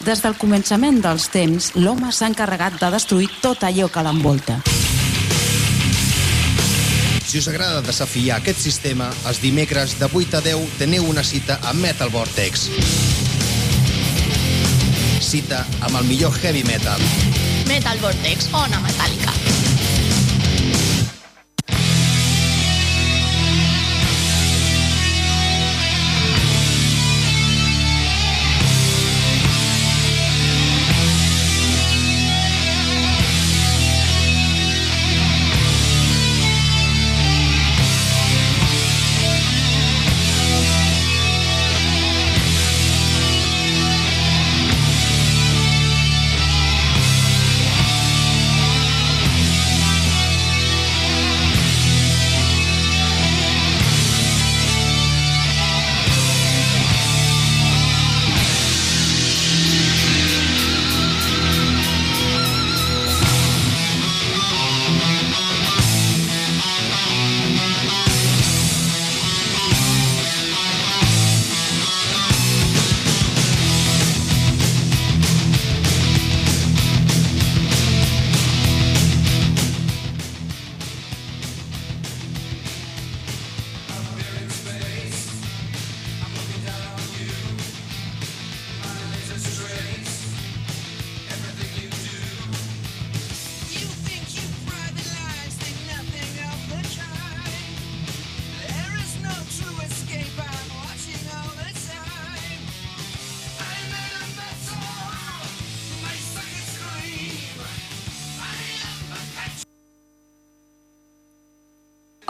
Des del començament dels temps, l'home s'ha encarregat de destruir tot allò que l'envolta. Si us agrada desafiar aquest sistema, els dimecres de 8 a 10 teniu una cita a Metal Vortex. Cita amb el millor heavy metal. Metal Vortex, ona metàl·lica.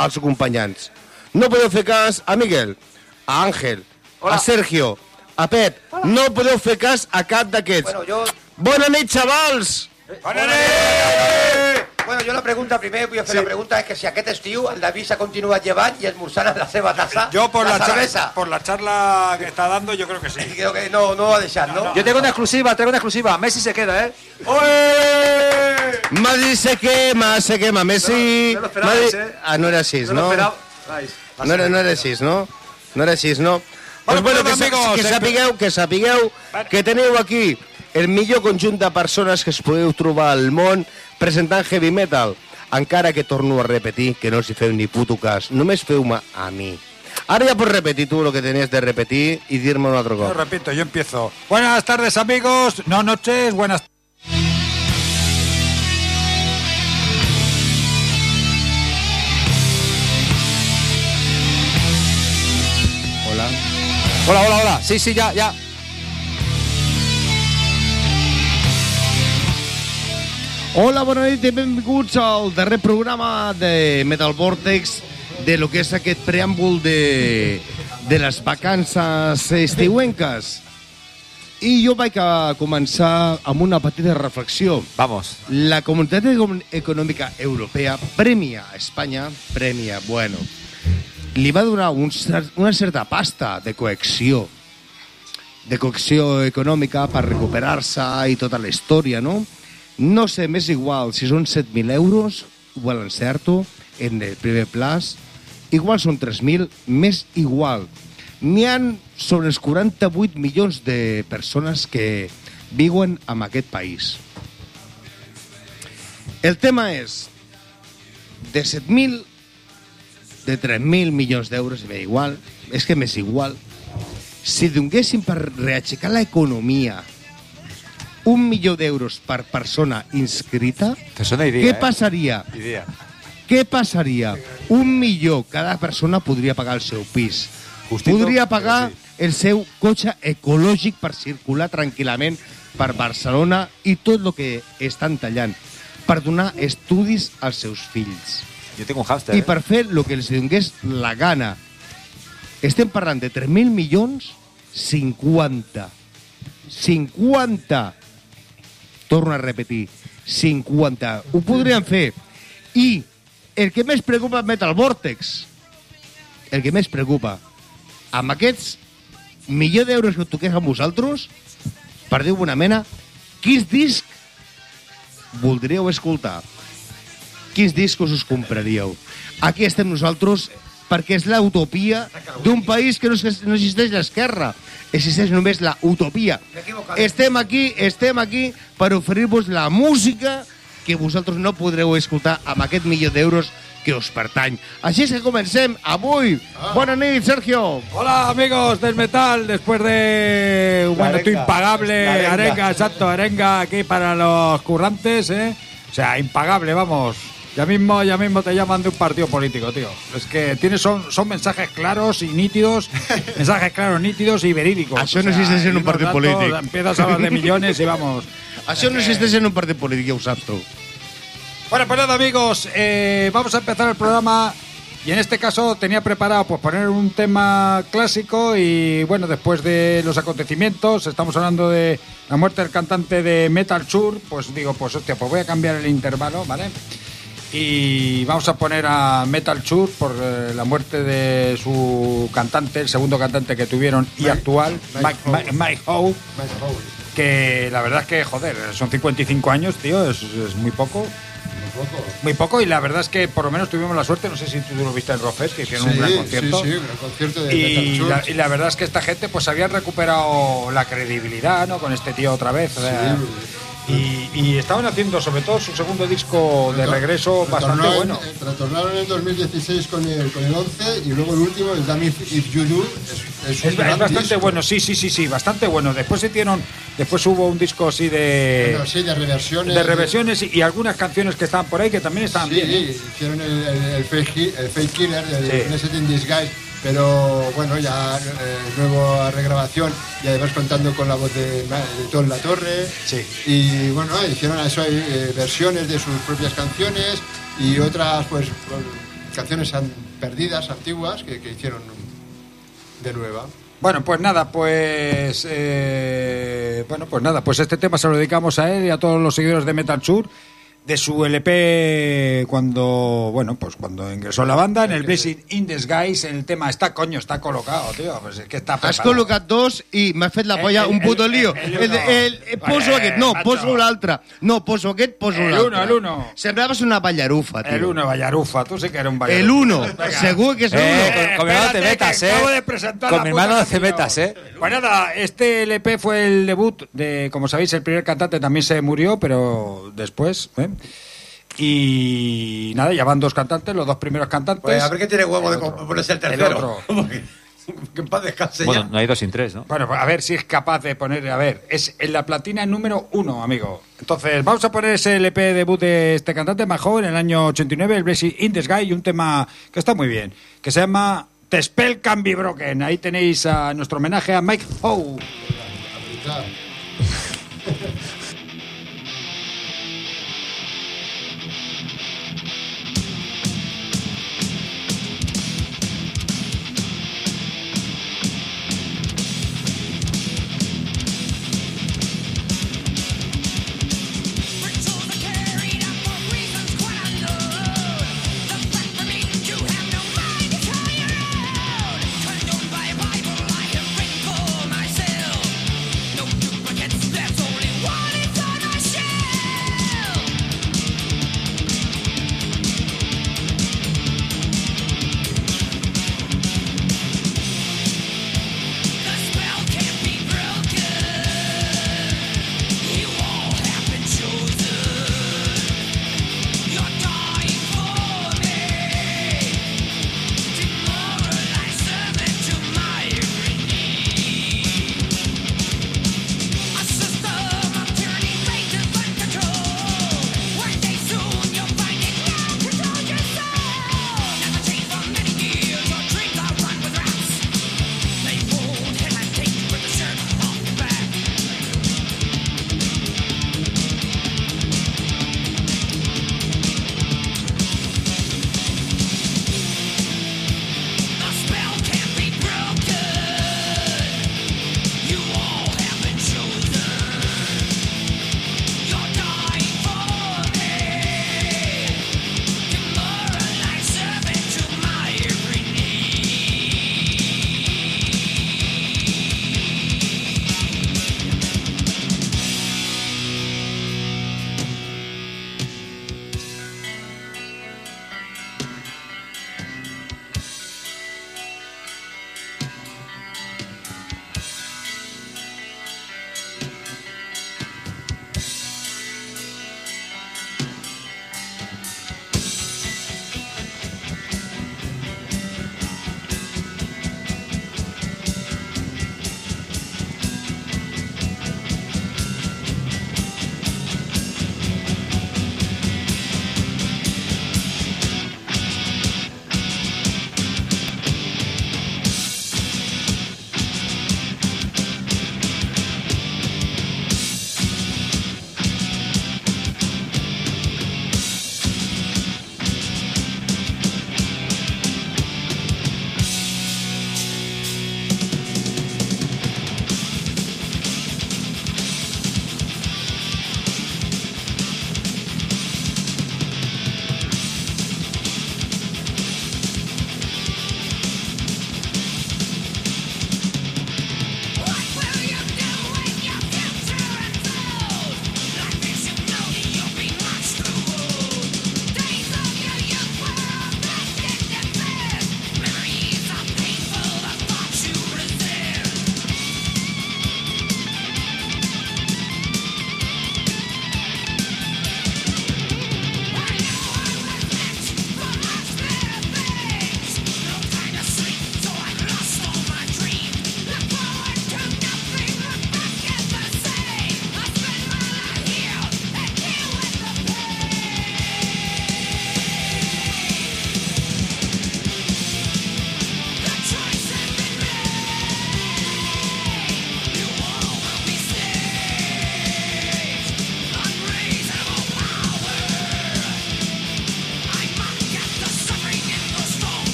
Els acompanyants. No podeu fer cas a Miguel, a Àngel, a Sergio, a Pep. No podeu fer cas a cap d'aquests. Bueno, yo, Bona nit, xavals! Bueno, yo la pregunta primero, voy a hacer la pregunta, es que si aquest estiu el David se continúa llevant i esmorzant en la seva tassa Yo por la, cerveza. charla, por la charla que está dando, yo creo que sí. Creo que no, no va a dejar, ¿no? Yo tengo una exclusiva, tengo una exclusiva. Messi se queda, ¿eh? Messi se quema, se quema. Messi... No no lo esperabais, Messi- eh. Ah, no era així, No no? lo esperabais. No era, no era així, no? No era així, no? Pues bueno, que, pues, amigos, que eh, sapigueu, que sapigueu que teniu aquí el millor conjunt de persones que es podeu trobar al món presentant heavy metal. Encara que torno a repetir que no els hi feu ni puto cas. Només feu-me a mi. Ara ja pots repetir tu lo que tenies de repetir i dir-me un altre Yo cop. repito, yo empiezo. Buenas tardes, amigos. No noches, buenas Hola. Hola, hola, hola. Sí, sí, ya, ya. Hola, bona nit i benvinguts al darrer programa de Metal Vortex de lo que és aquest preàmbul de, de les vacances estiuenques. I jo vaig a començar amb una petita reflexió. Vamos. La Comunitat Econ- Econòmica Europea premia a Espanya, premia, bueno, li va donar un, cer- una certa pasta de coacció, de coacció econòmica per recuperar-se i tota la història, no? No sé, m'és igual si són 7.000 euros, igual encerto, en el primer plaç, igual són 3.000, més igual. N'hi han sobre els 48 milions de persones que viuen en aquest país. El tema és, de 7.000, de 3.000 milions d'euros, m'és igual, és que m'és igual, si donéssim per reaixecar l'economia un milió d'euros per persona inscrita, Te suena idea. què ¿eh? passaria? Idea. Què passaria? Un milió cada persona podria pagar el seu pis. Justito, podria pagar sí. el seu cotxe ecològic per circular tranquil·lament per Barcelona i tot el que estan tallant per donar estudis als seus fills Yo tengo un hámster. i ¿eh? per fer el que els donés la gana. Estem parlant de 3.000 milions, 50. 50. Torno a repetir, 50. Ho podrien fer. I el que més preocupa Metal Vortex, el que més preocupa, amb aquests milió d'euros que toqués amb vosaltres, per dir una mena, quins discs voldríeu escoltar? Quins discos us compraríeu? Aquí estem nosaltres perquè és la utopia d'un país que no, es- no existeix l'esquerra. Existeix només la utopia. Estem aquí, estem aquí per oferir-vos la música que vosaltres no podreu escoltar amb aquest milió d'euros que us pertany. Així és que comencem avui. Bona nit, Sergio. Hola amigos del metal, después de un momento impagable, arenga. arenga. exacto, arenga aquí para los currantes, ¿eh? O sea, impagable, vamos. Ya mismo, ya mismo te llaman de un partido político, tío. Es que tienes son, son mensajes claros y nítidos, mensajes claros, nítidos y verídicos. Això no existeix en un partit tanto, polític. Empiezas a hablar de millones y vamos. Això no existeix en un partit polític, ja ho saps tu. Bueno, pues nada, amigos, eh, vamos a empezar el programa. Y en este caso tenía preparado pues poner un tema clásico y bueno, después de los acontecimientos, estamos hablando de la muerte del cantante de Metal Chur, pues digo, pues hostia, pues voy a cambiar el intervalo, ¿vale? Y vamos a poner a Metal Chur por eh, la muerte de su cantante, el segundo cantante que tuvieron y actual, Mike, Mike, Mike Howe, que la verdad es que, joder, son 55 años, tío, es, es muy poco. Muy poco y la verdad es que por lo menos tuvimos la suerte, no sé si tú lo viste en Rofes, que hicieron un gran concierto. Sí, sí, gran concierto de Y Metal la, y la verdad es que esta gente pues había recuperado la credibilidad, ¿no? Con este tío otra vez. o sea, y, y estaban haciendo sobre todo su segundo disco de regreso bastante bueno. eh, retornaron en 2016 con el, con el 11 y luego el último, el Damn If, If You Do, es, es un Es, gran es bastante disco. bueno, sí, sí, sí, sí, bastante bueno. Después se hicieron, después hubo un disco así de, Bueno, sí, de reversiones. de reversiones y, y algunas canciones que estaban por ahí que también estaban Sí, bien. ¿eh? hicieron el, el, el fake, Ki- el Fake Killer del Sí. In Disguise, pero bueno, ya eh, nueva regrabación y además contando con la voz de, de Tom La Torre. Sí. Y bueno, hicieron eso, eh, versiones de sus propias canciones y otras, pues, pues, canciones an- perdidas, antiguas, que, que hicieron de nueva. Bueno, pues nada, pues eh, bueno, pues nada, pues este tema se lo dedicamos a él y a todos los seguidores de Metal Sur de su LP cuando bueno, pues cuando ingresó la banda en el Blazing in Disguise, el tema está coño, está colocado, tío, pues es que está Has preparado. col·locat dos i m'ha fet la El- polla el- un puto el- lío. el- El, el el, poso Eh, aquest, no, poso l'altre. No, poso aquest, poso El uno, el uno. Sembraves una ballarufa, tio. El uno, Vallarufa, tú sí que eres un Vallarufa. El uno, Venga. segur que és el Eh, uno. con, con mi hermano te metas, ¿eh? acabo de presentar Con mi hermano no te metas, ¿eh? Pues nada, este LP fue el debut de, como sabéis, el primer cantante también se murió, pero después, ¿eh? Y nada, ya van dos cantantes, los dos primeros cantantes. Pues a ver qué tiene huevo de ponerse el tercero. otro. Porque- que en paz descanse Bueno, ya. no hay dos sin tres, ¿no? Bueno, pues a ver si es capaz de poner, a ver, es en la platina número uno, amigo. Entonces, vamos a poner ese LP debut de este cantante más joven en el año 89, el Blessing in the Sky, y un tema que está muy bien, que se llama The Spell Can Be Broken. Ahí tenéis a nuestro homenaje a Mike Howe.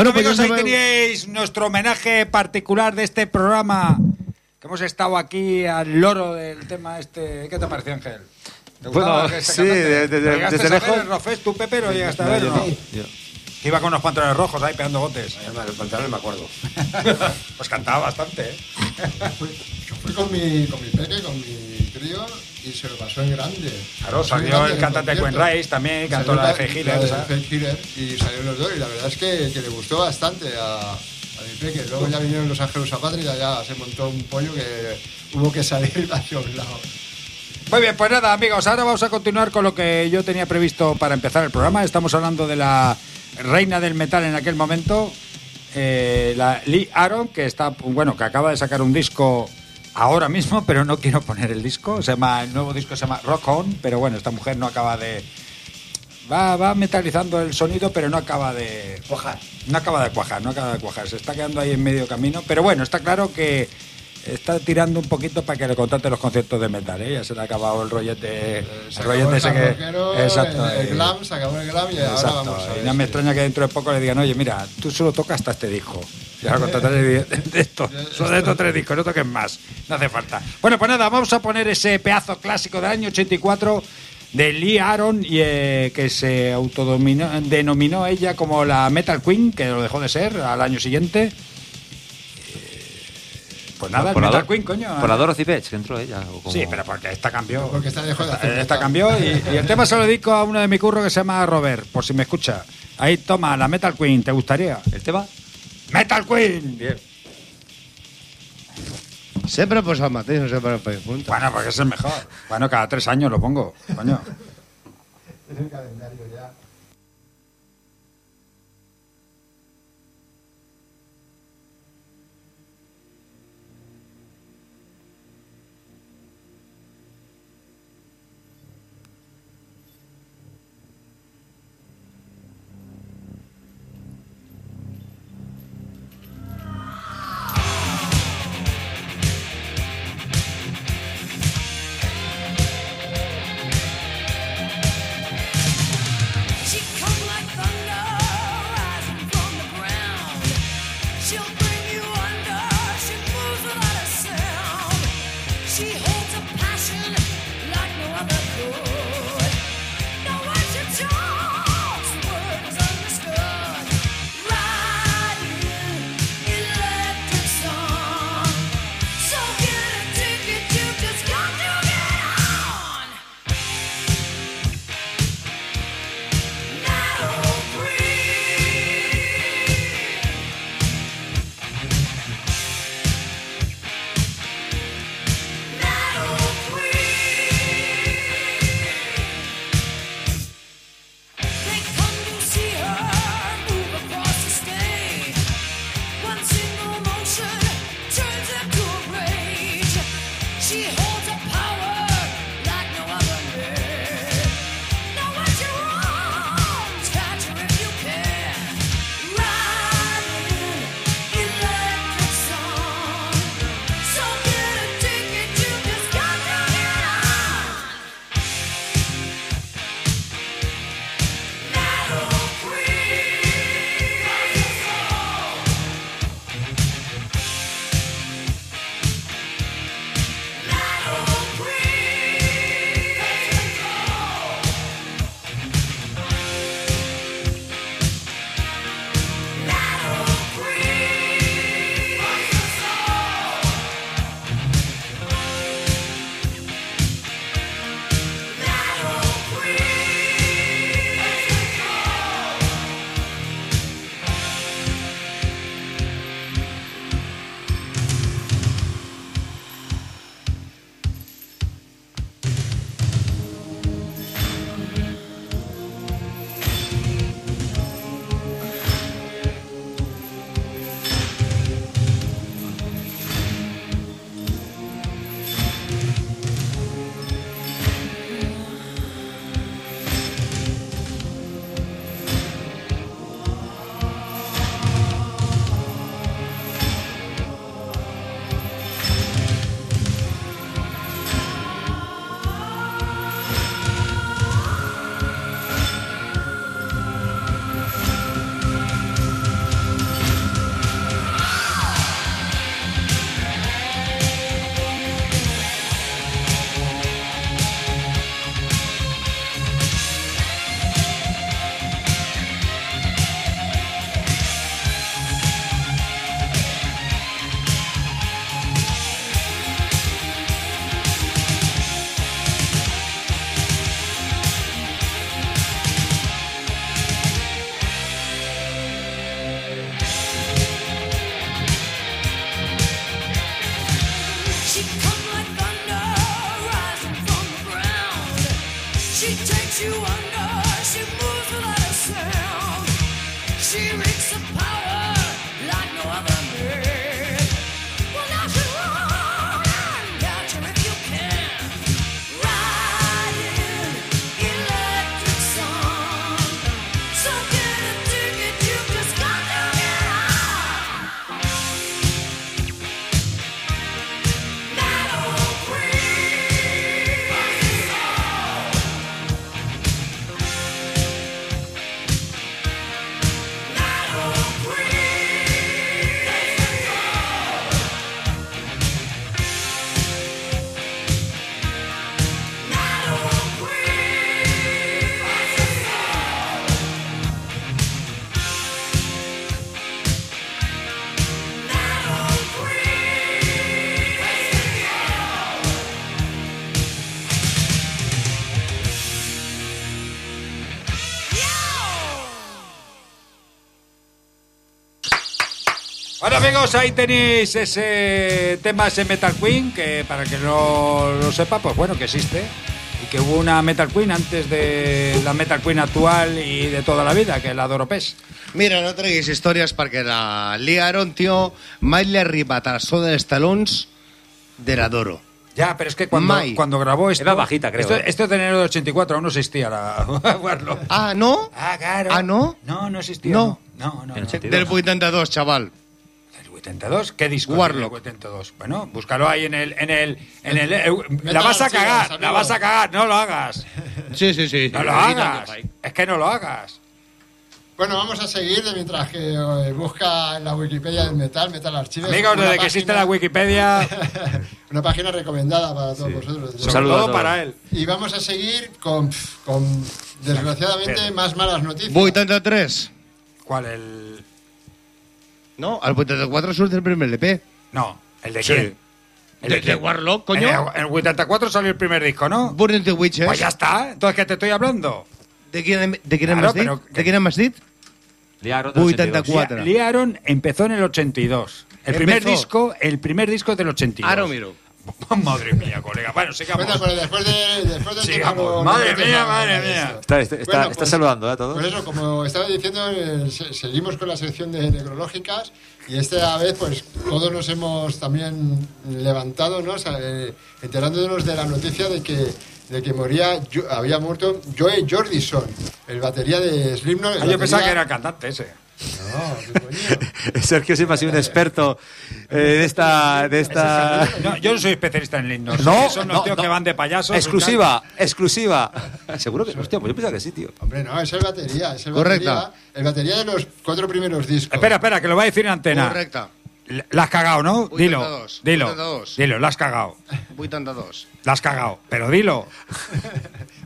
Bueno, pues amigos, ya ahí teníais nuestro homenaje particular de este programa. Que hemos estado aquí al loro del tema este. ¿Qué te pareció, Ángel? ¿Te Bueno, sí, cantante? de- de- ¿Lo llegaste desde a ver lejos. el Rofés, tú, Pepe, lo llegaste a ver, no? Yo- Que Iba con unos pantalones rojos ahí pegando botes. El pantalón me acuerdo. Pues cantaba bastante, ¿eh? Yo fui con mi, con mi peque, con mi crío, y se lo pasó en grande. Claro, salió el cantante Gwen concierto. Rice también, cantó la de y salieron los dos, y la verdad es que, que le gustó bastante a, a mi peque. Luego ya vinieron los ángeles a patria, ya se montó un pollo que hubo que salir hacia un lado. Muy bien, pues nada, amigos, ahora vamos a continuar con lo que yo tenía previsto para empezar el programa. Estamos hablando de la reina del metal en aquel momento, eh, la Lee Aaron, que está, bueno, que acaba de sacar un disco ahora mismo, pero no quiero poner el disco. Se llama, el nuevo disco se llama Rock On, pero bueno, esta mujer no acaba de. Va, va metalizando el sonido, pero no acaba de. Cuajar. No acaba de cuajar, no acaba de cuajar. Se está quedando ahí en medio camino. Pero bueno, está claro que está tirando un poquito para que le contrate los conciertos de metal. ¿eh? Ya se le ha acabado el rollete, el Se rollete el ese que. Exacto. el, el eh, glam, se acabó el glam y ahora exacto, vamos a y ver. no me si- extraña que dentro de poco le digan, oye, mira, tú solo tocas hasta este disco. Y ahora contrataré de, de esto, solo de estos tres discos, no toques más. No hace falta. Bueno, pues nada, vamos a poner ese pedazo clásico del año 84 de Lee Aaron, y, eh, que se autodominó, denominó ella como la Metal Queen, que lo dejó de ser al año siguiente. Eh, Pues nada, el por la Metal Queen, coño. Por la Dorothy Page, que entró ella. o como- Sí, pero porque esta cambió. Porque esta dejó de hacer Esta, cambió y, y el tema se lo dedico a uno de mi curro que se llama Robert, por si me escucha. Ahí toma, la Metal Queen, ¿te gustaría? ¿El tema? ¡Metal Queen! Bien. Sempre posa el mateix, no sé per què junta. Bueno, porque es el mejor. Bueno, cada tres años lo pongo, coño. Es el calendario ya. Bueno amigos, ahí tenéis ese tema, ese Metal Queen, que para que no lo sepa, pues bueno, que existe. Y que hubo una Metal Queen antes de la Metal Queen actual y de toda la vida, que es la Doropes. Mira, no treguis històries perquè la liaron, tio, mai li ha arribat dels talons de la Doro. Ya, pero es que cuando, Mai. cuando grabó esto... Era bajita, creo, Esto, ¿eh? esto es de enero del 84, aún no existía la Warlock. Ah, no? Ah, claro. Ah, no? No, no existía. No. No, no, no. El no. 82. Del 82, chaval. ¿El 82? ¿Qué disco? Warlock. tiene el 82. Bueno, búscalo ahí en el... En el, en el eh, la vas a cagar, la vas a cagar, no lo hagas. Sí, sí, sí. No lo hagas. Es que no lo hagas. Bueno, vamos a seguir de mientras que eh, busca en la Wikipedia del metal, Metal Archives. Amigos, desde que existe la Wikipedia, Una página recomendada para todos vosotros. sobre saludo para él. Y vamos a seguir con, con desgraciadamente, más malas noticias. 83. ¿Cuál? El... No, al 84 surt el primer LP. No, ¿el de Sí. quién? ¿El De, de quién? Warlock, coño. el, en el 84 salió el primer disco, ¿no? Burning the Witches. Pues ya está. Entonces, ¿qué te estoy hablando? De quién, de quién Claro, m'has dit? pero- De quién m'has dit? Liaron del 84. 82. Cuatro. Liaron empezó en el 82. El primer Empezó. disco, el primer disco es del 82. Ahora miro. Madre mía, colega. Bueno, sigamos. Bueno, pero después, de, después del Sigamos. tema no- Madre mía, salga madre de mía. Está, está, está- Bueno, está pues- saludando ¿eh? a todos. Pues eso, como estaba diciendo, eh, se- seguimos con la sección de necrológicas y esta vez pues todos nos hemos también levantado, ¿no? O sea, eh, enterándonos de la noticia de que de que moría, Jo- había muerto Joe Jordison, el batería de Slipknot. Ah, yo pensaba batería- que era el cantante ese. No, qué coño. Sergio siempre ha sido un experto eh, de esta... De esta... No, yo no soy especialista en lindos. No, son los no, tíos no. que van de payasos. Exclusiva, exclusiva. Seguro que... Hostia, pues yo pensaba que sí, tío. Hombre, no, es el batería, es el Correcta. batería, el batería de los cuatro primeros discos. Espera, espera, que lo va a decir en antena. Correcta. La has cagado, ¿no? Dilo. 82, Dilo. 82. Dilo, la has cagado. 82. La has cagado. Pero dilo.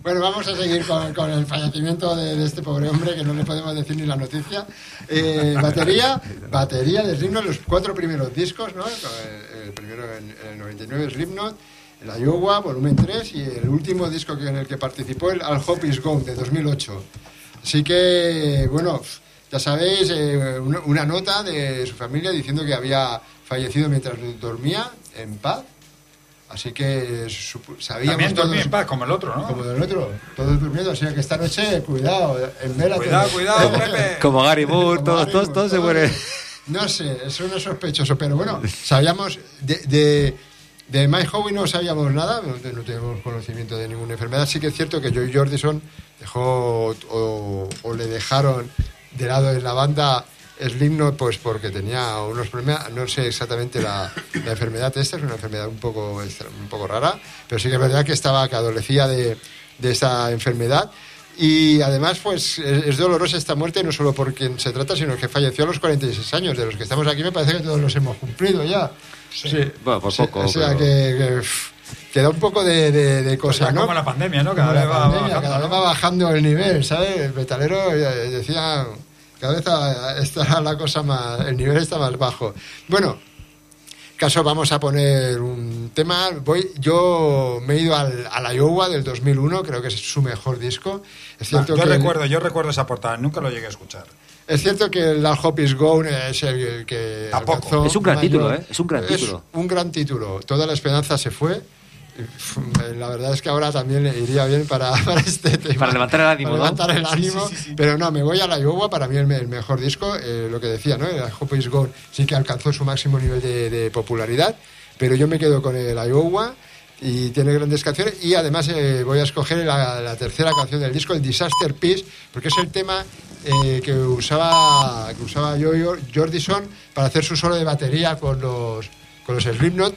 Bueno, vamos a seguir con, con el fallecimiento de, de este pobre hombre que no le podemos decir ni la noticia. Eh, batería, batería de Slipknot, los cuatro primeros discos, ¿no? El, el primero en, el 99 Slipknot, el Iowa, volumen 3 y el último disco que, en el que participó, el All Hope Is Gone, de 2008. Así que, bueno, ya sabéis, eh, una, una nota de su familia diciendo que había fallecido mientras dormía en paz. Así que sabíamos También todos- en paz, como el otro, ¿no? como del otro, todos durmiendo, o sea que esta noche, cuidado, en vela. Cuidado, cuidado, Pepe. Como Gary Moore, Como todos, Gary todos, se mueren. No sé, eso no es sospechoso, pero bueno, sabíamos de, de, de Mike Howe no sabíamos nada, no, te- no tenemos conocimiento de ninguna enfermedad. Sí que es cierto que Joey Jordison dejó o, o le dejaron de lado en la banda Slipknot pues porque tenía unos problemas, no sé exactamente la, la enfermedad esta, es una enfermedad un poco, un poco rara, pero sí que es verdad que estaba, que adolecía de, de esa enfermedad. Y además, pues es, dolorosa esta muerte, no solo por quien se trata, sino que falleció a los 46 años. De los que estamos aquí, me parece que todos los hemos cumplido ya. Sí. Bueno, por Sí, poco. O sea pero- que, que, que da un poco de, de, de cosa, Pues ya ¿no? como la pandemia, ¿no? Cada vez va pandemia, bajando, cada vez ¿no? va bajando el nivel, ¿sabes? El metalero eh, decía, cada vez está la cosa más, el nivel está más bajo. Bueno, caso vamos a poner un tema. Voy, yo me he ido al, a la Iowa del 2001, creo que es su mejor disco. Es cierto yo que recuerdo, yo recuerdo esa portada, nunca lo llegué a escuchar. es cierto que el All Hope is Gone es el que Tampoco. alcanzó Es un gran mayor- título, ¿eh? Es un gran título. un gran título. Toda la esperanza se fue La verdad es que ahora también le iría bien para, para este tema. Para levantar el ánimo, Para levantar el ánimo. sí, sí, sí. Pero no, me voy a la Iowa, para mí el, el mejor disco. eh, lo que decía, ¿no? El Hope is Gone sí que alcanzó su máximo nivel de, de popularidad. Pero yo me quedo con el Iowa y tiene grandes canciones. Y además eh, voy a escoger la, la tercera canción del disco, el Disaster Piece, porque es el tema eh, que usaba que usaba Joy Jordison para hacer su solo de batería con los, con los Slipknot.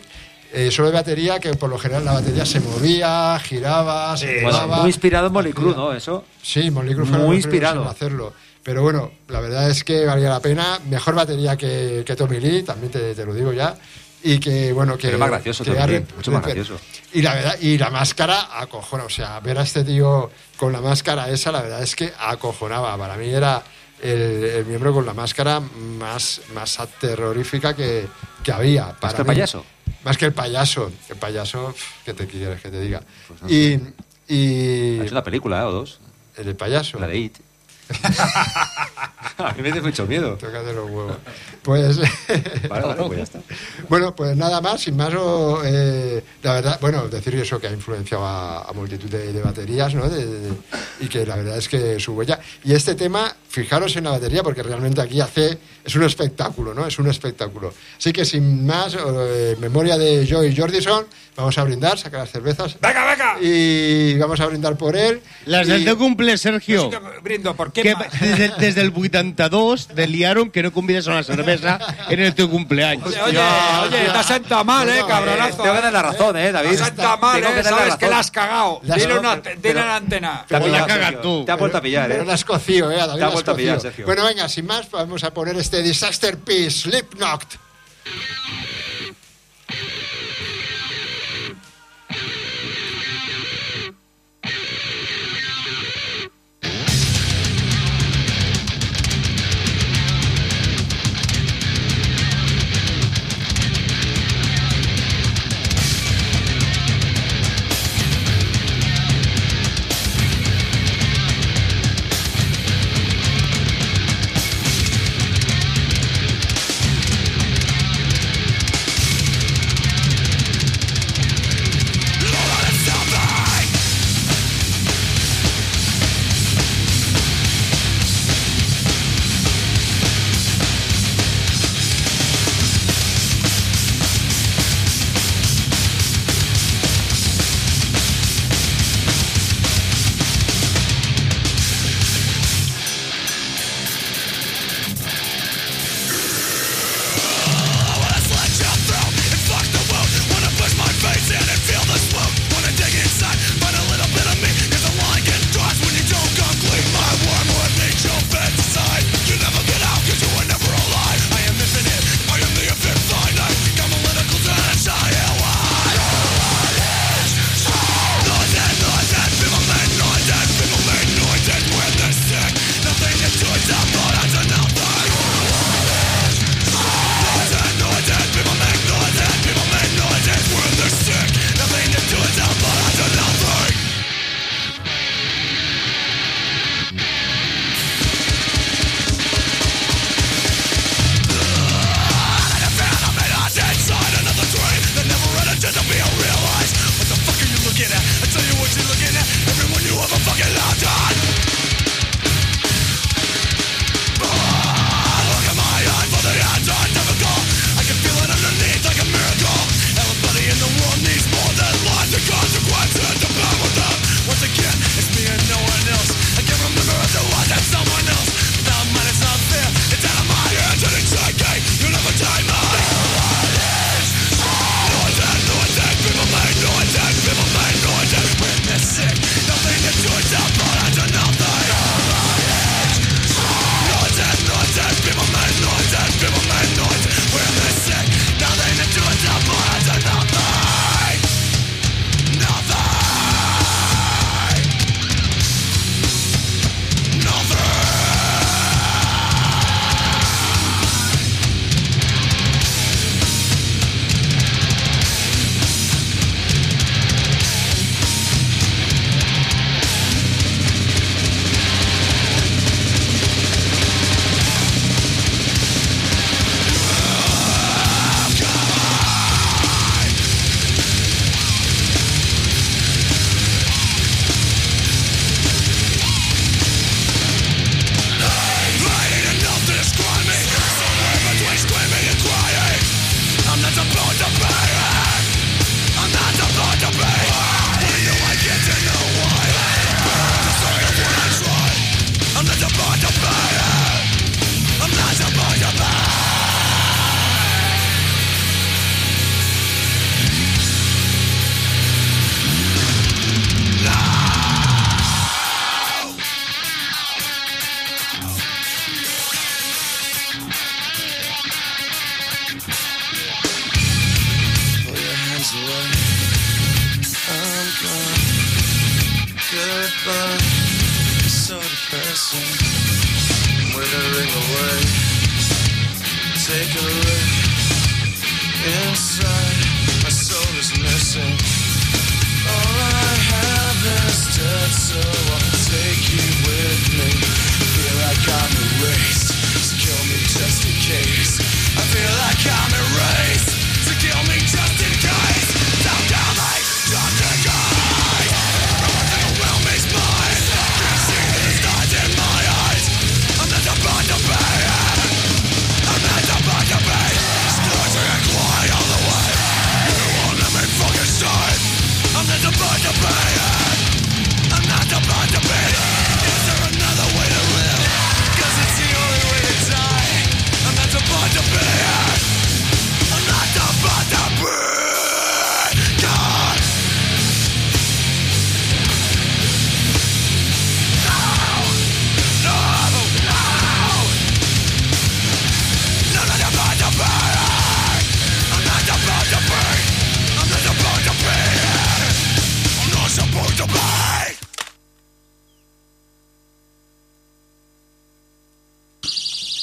Eh, solo de batería que por lo general la batería se movía, giraba, se Bueno, movaba. muy inspirado en Molly Crue, ¿no? Eso. Sí, Motley Crue fue Muy inspirado. en hacerlo. Pero bueno, la verdad es que valía la pena. Mejor batería que, que Tommy Lee, también te, te lo digo ya. Y que, bueno, que. Pero más gracioso que Tommy ha Lee, rep- mucho más gracioso. Y la verdad, y la máscara acojona. O sea, ver a este tío con la máscara esa, la verdad es que acojonaba. Para mí era el, el miembro con la máscara más, más terrorífica que, que había. Para mí. payaso? Más que el payaso. El payaso, ¿qué te quieres que te diga? Pues no y, y. Ha hecho una película, ¿eh? O dos. El payaso. La de It. A mí me da mucho miedo. Tócate los huevos. Pues. Vale, vale, pues ya está. Bueno, pues nada más, sin más, o, eh, la verdad, bueno, decir eso que ha influenciado a, a multitud de, de baterías, ¿no? De- de- y que la verdad es que su huella. Y este tema, fijaros en la batería, porque realmente aquí hace, es un espectáculo, ¿no? Es un espectáculo. Así que sin más, eh, en memoria de Joey Jordison, vamos a brindar, sacar las cervezas. ¡Venga, venga! Y vamos a brindar por él. Las Y- del teu cumple, Sergio. Brindo, ¿por qué? Que desde, desde el 82 te liaron que no convides a una cerveza en el teu cumpleaños. Oye, oye, oye, te has sentado mal, eh, cabronazo. Tengo que dar la razón, ¿eh, David? Te has sentado mal, eh, sabes que la has cagado. Dile, una, pero- dile pero- a la antena. Te Pero la cagas tú. Te ha vuelto a pillar, Pero ¿eh? la has cocido, ¿eh? A David Te ha vuelto a pillar. Sergio. Bueno, venga, sin más, vamos a poner este Disaster Piece, Slipknot. Slipknot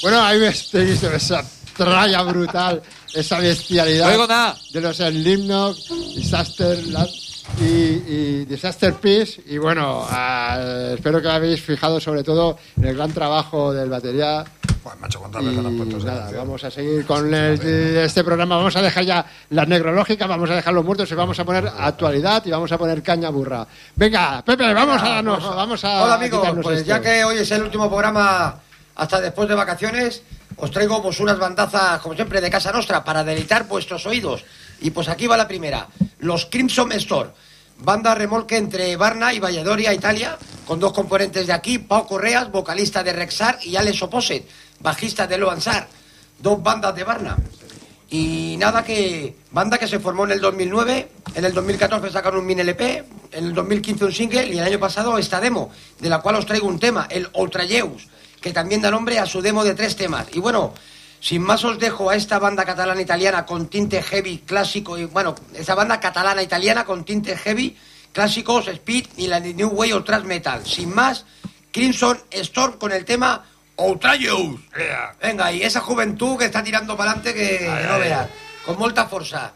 Bueno, ahí te he visto esa tralla brutal, esa bestialidad No oigo nada. de los Limnock, Disaster Land y, y Disaster Peace. Y bueno, ah, espero que habéis fijado sobre todo en el gran trabajo del batería. Joder, macho, cuántas Y esa nada, vamos a seguir con el- este programa. Vamos a dejar ya la negrológica, vamos a dejar los muertos y vamos a poner actualidad y vamos a poner caña burra. Venga, Pepe, vamos a darnos, vamos a Hola amigos, pues esto. ya que hoy es el último programa hasta después de vacaciones, os traigo pues unas bandazas, como siempre, de Casa Nostra para deleitar vuestros oídos. Y pues aquí va la primera, los Crimson Store. Banda remolque entre Varna y Valladolid, Italia, con dos componentes de aquí, Pau Correas, vocalista de Rexar, y Alex Opposet, bajista de Loansar. Dos bandas de Varna. Y nada que. Banda que se formó en el 2009, en el 2014 sacaron un mini LP, en el 2015 un single y el año pasado esta demo, de la cual os traigo un tema, el Ultrayeus, que también da nombre a su demo de tres temas. Y bueno, sin más os dejo a esta banda catalana italiana con tinte heavy clásico y bueno, esa banda catalana italiana con tinte heavy clásicos, speed y la New Wave o Thrash Metal. Sin más, Crimson Storm con el tema Outrageous. Venga, y esa juventud que está tirando para adelante que, no veas. Con molta fuerza.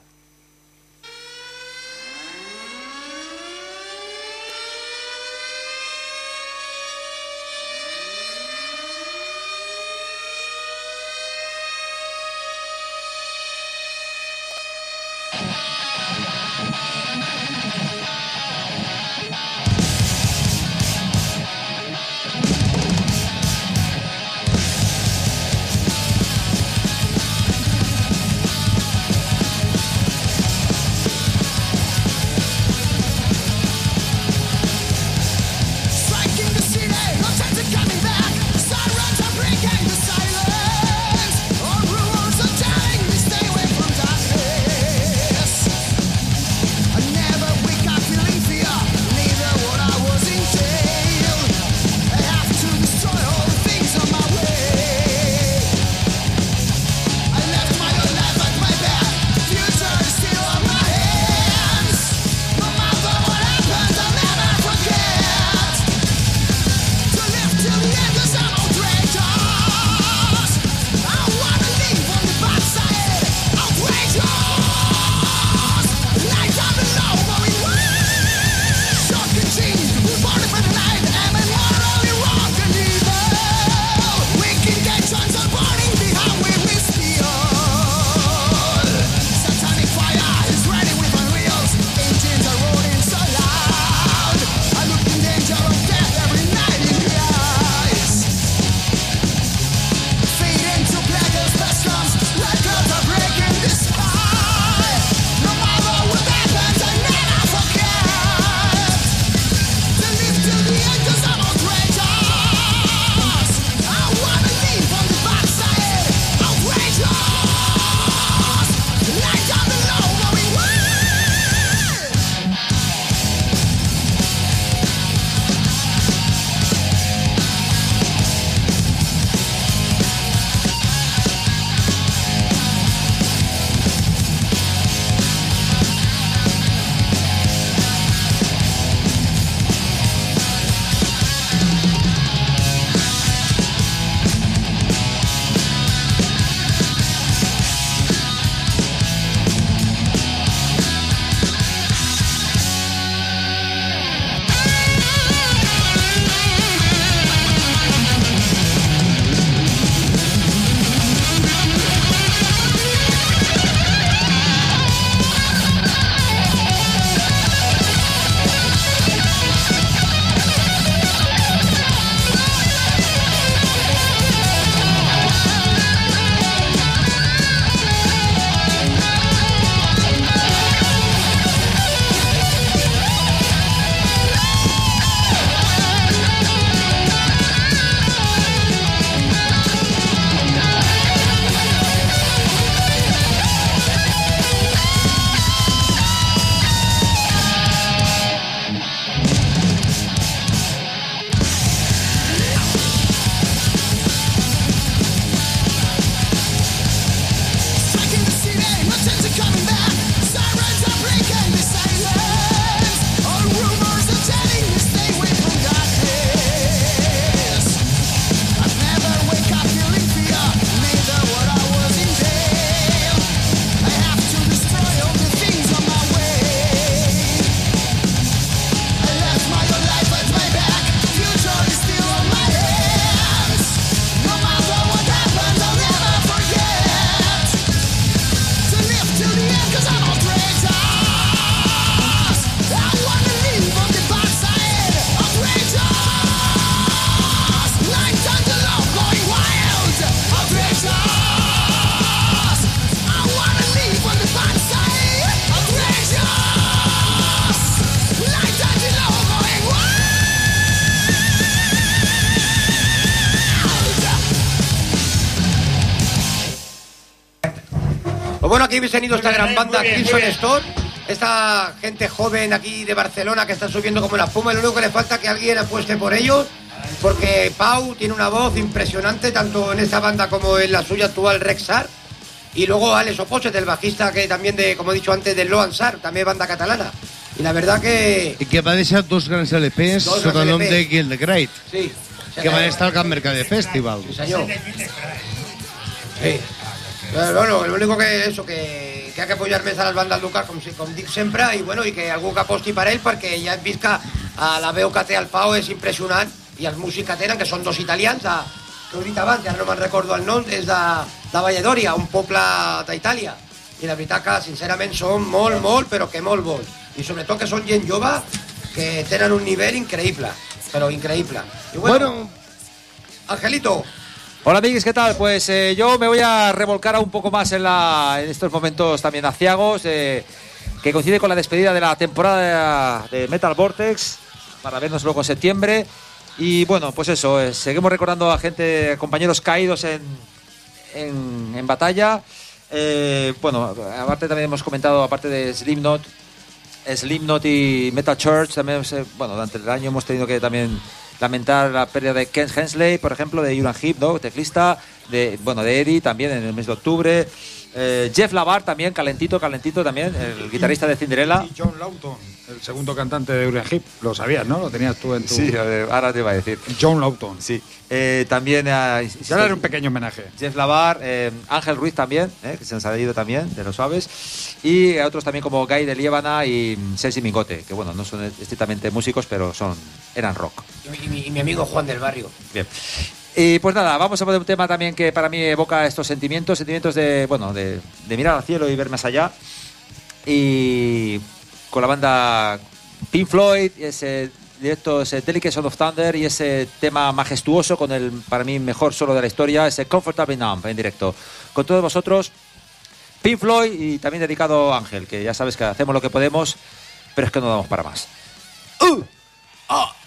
Aquí habéis tenido esta gran banda Crimson Store. Esta gente joven aquí de Barcelona que están subiendo como la espuma. Lo único que le falta es que alguien apueste por ellos. Porque Pau tiene una voz impresionante, tanto en esta banda como en la suya actual Rexar. Y luego Alex Oposet, el bajista que también de, como he dicho antes, del Loan Sar, también banda catalana. Y la verdad que. I que va deixar dos grans LPs Dos sota el nom LPs. de Guild the Great, Sí. que van estar al Camp Mercader Festival. Sí, senyor. Sí. Però, bueno, l'únic que eso, que, que ha que apoyar més a les bandes locals, com, si, com dic sempre, i, bueno, i que algú que aposti per ell, perquè ja hem vist que a la veu que té el Pau és impressionant, i els músics que tenen, que són dos italians, de, que he dit abans, ja no me'n recordo el nom, és de, de Valladoria, un poble d'Itàlia. I la veritat que, sincerament, són molt, molt, però que molt bons. I sobretot que són gent jove que tenen un nivell increïble, però increïble. I bueno, Bueno, Angelito, Hola amiguis, ¿qué tal? Pues eh, yo me voy a revolcar un poco más en, la, en estos momentos también aciagos, eh, que coincide con la despedida de la temporada de Metal Vortex, para vernos luego en septiembre. Y bueno, pues eso, eh, seguimos recordando a gente, compañeros caídos en, en, en batalla. Eh, bueno, aparte también hemos comentado, aparte de Slipknot, Slipknot y Metal Church, también, eh, bueno, durante el año hemos tenido que también lamentar la pérdida de Ken Hensley, por ejemplo, de Uran Heep, ¿no? teclista, de, bueno, de Eddie también en el mes de octubre. Eh, Jeff Lavar también, calentito, calentito también, el guitarrista de Cinderella. Y John Lawton, el segundo cantante de Uriah Heep. Lo sabías, ¿no? Lo tenías tú en tu... Sí, ahora te iba a decir. John Lawton. Sí. Eh, también eh, Ya le haré un pequeño homenaje. Jeff Lavar, eh, Ángel Ruiz también, eh, que se nos ha ido también, de los suaves, y a otros también como Guy de Liébana y Ceci Mingote, que bueno, no son estrictamente músicos, pero son eran rock. y mi- y mi amigo Juan del Barrio. Bien. Y pues nada, vamos a poner un tema también que para mí evoca estos sentimientos, sentimientos de, bueno, de, mirar al cielo y ver más allá. Y con la banda Pink Floyd, ese directo, ese Delicate Sound of Thunder y ese tema majestuoso con el, para mí, mejor solo de la historia, ese Comfortable Numb en directo. Con todos vosotros, Pink Floyd y también dedicado Ángel, que ya sabes que hacemos lo que podemos, pero es que no damos para más. Is there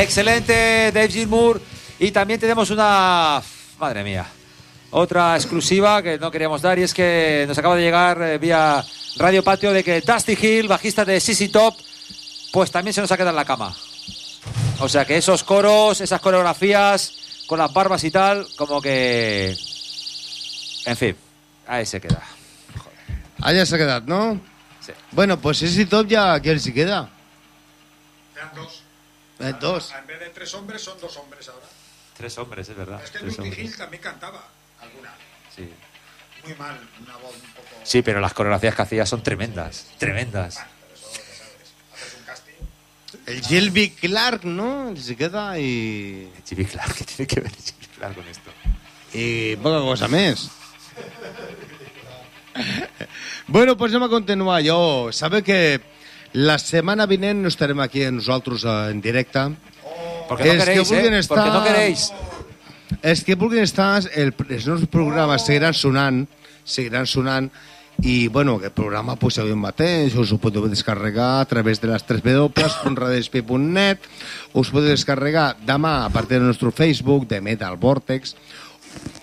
Excelente, Dave Gilmour. Y también tenemos una. Madre mía. Otra exclusiva que no queríamos dar y es que nos acaba de llegar eh, vía Radio Patio de que Dusty Hill, bajista de CC Top, pues también se nos ha quedado en la cama. O sea que esos coros, esas coreografías con las barbas y tal, como que. En fin, ahí se queda. Allá se quedat, ¿no? Sí. Bueno, pues ese top ya, ¿quién se queda? Quedan dos. Eh, dos. En vez de tres hombres, son dos hombres ahora. Tres hombres, es verdad. Es que tres hombres. Hill también cantaba alguna. Sí. Muy mal, una voz un poco. Sí, pero las coreografías que hacía son tremendas, tremendas. Pero eso ya sabes. Haces un casting. El Jelby Clark, ¿no? Se queda y... Jimmy Clark, ¿qué tiene que ver Jimmy Clark con esto? I poca cosa més. bueno, pues anem a continuar. Jo, sabe que la setmana vinent no estarem aquí nosaltres eh, en directe. Porque no que queréis, vulguin ¿eh? Porque no estar- queréis. És que vulguin estar, el, els nostres programes seguiran sonant, seguiran sonant, i, bueno, aquest programa, pues, avui mateix us ho podeu descarregar a través de les 3 www.radesp.net, us podeu descarregar demà a partir del nostre Facebook de Metal Vortex,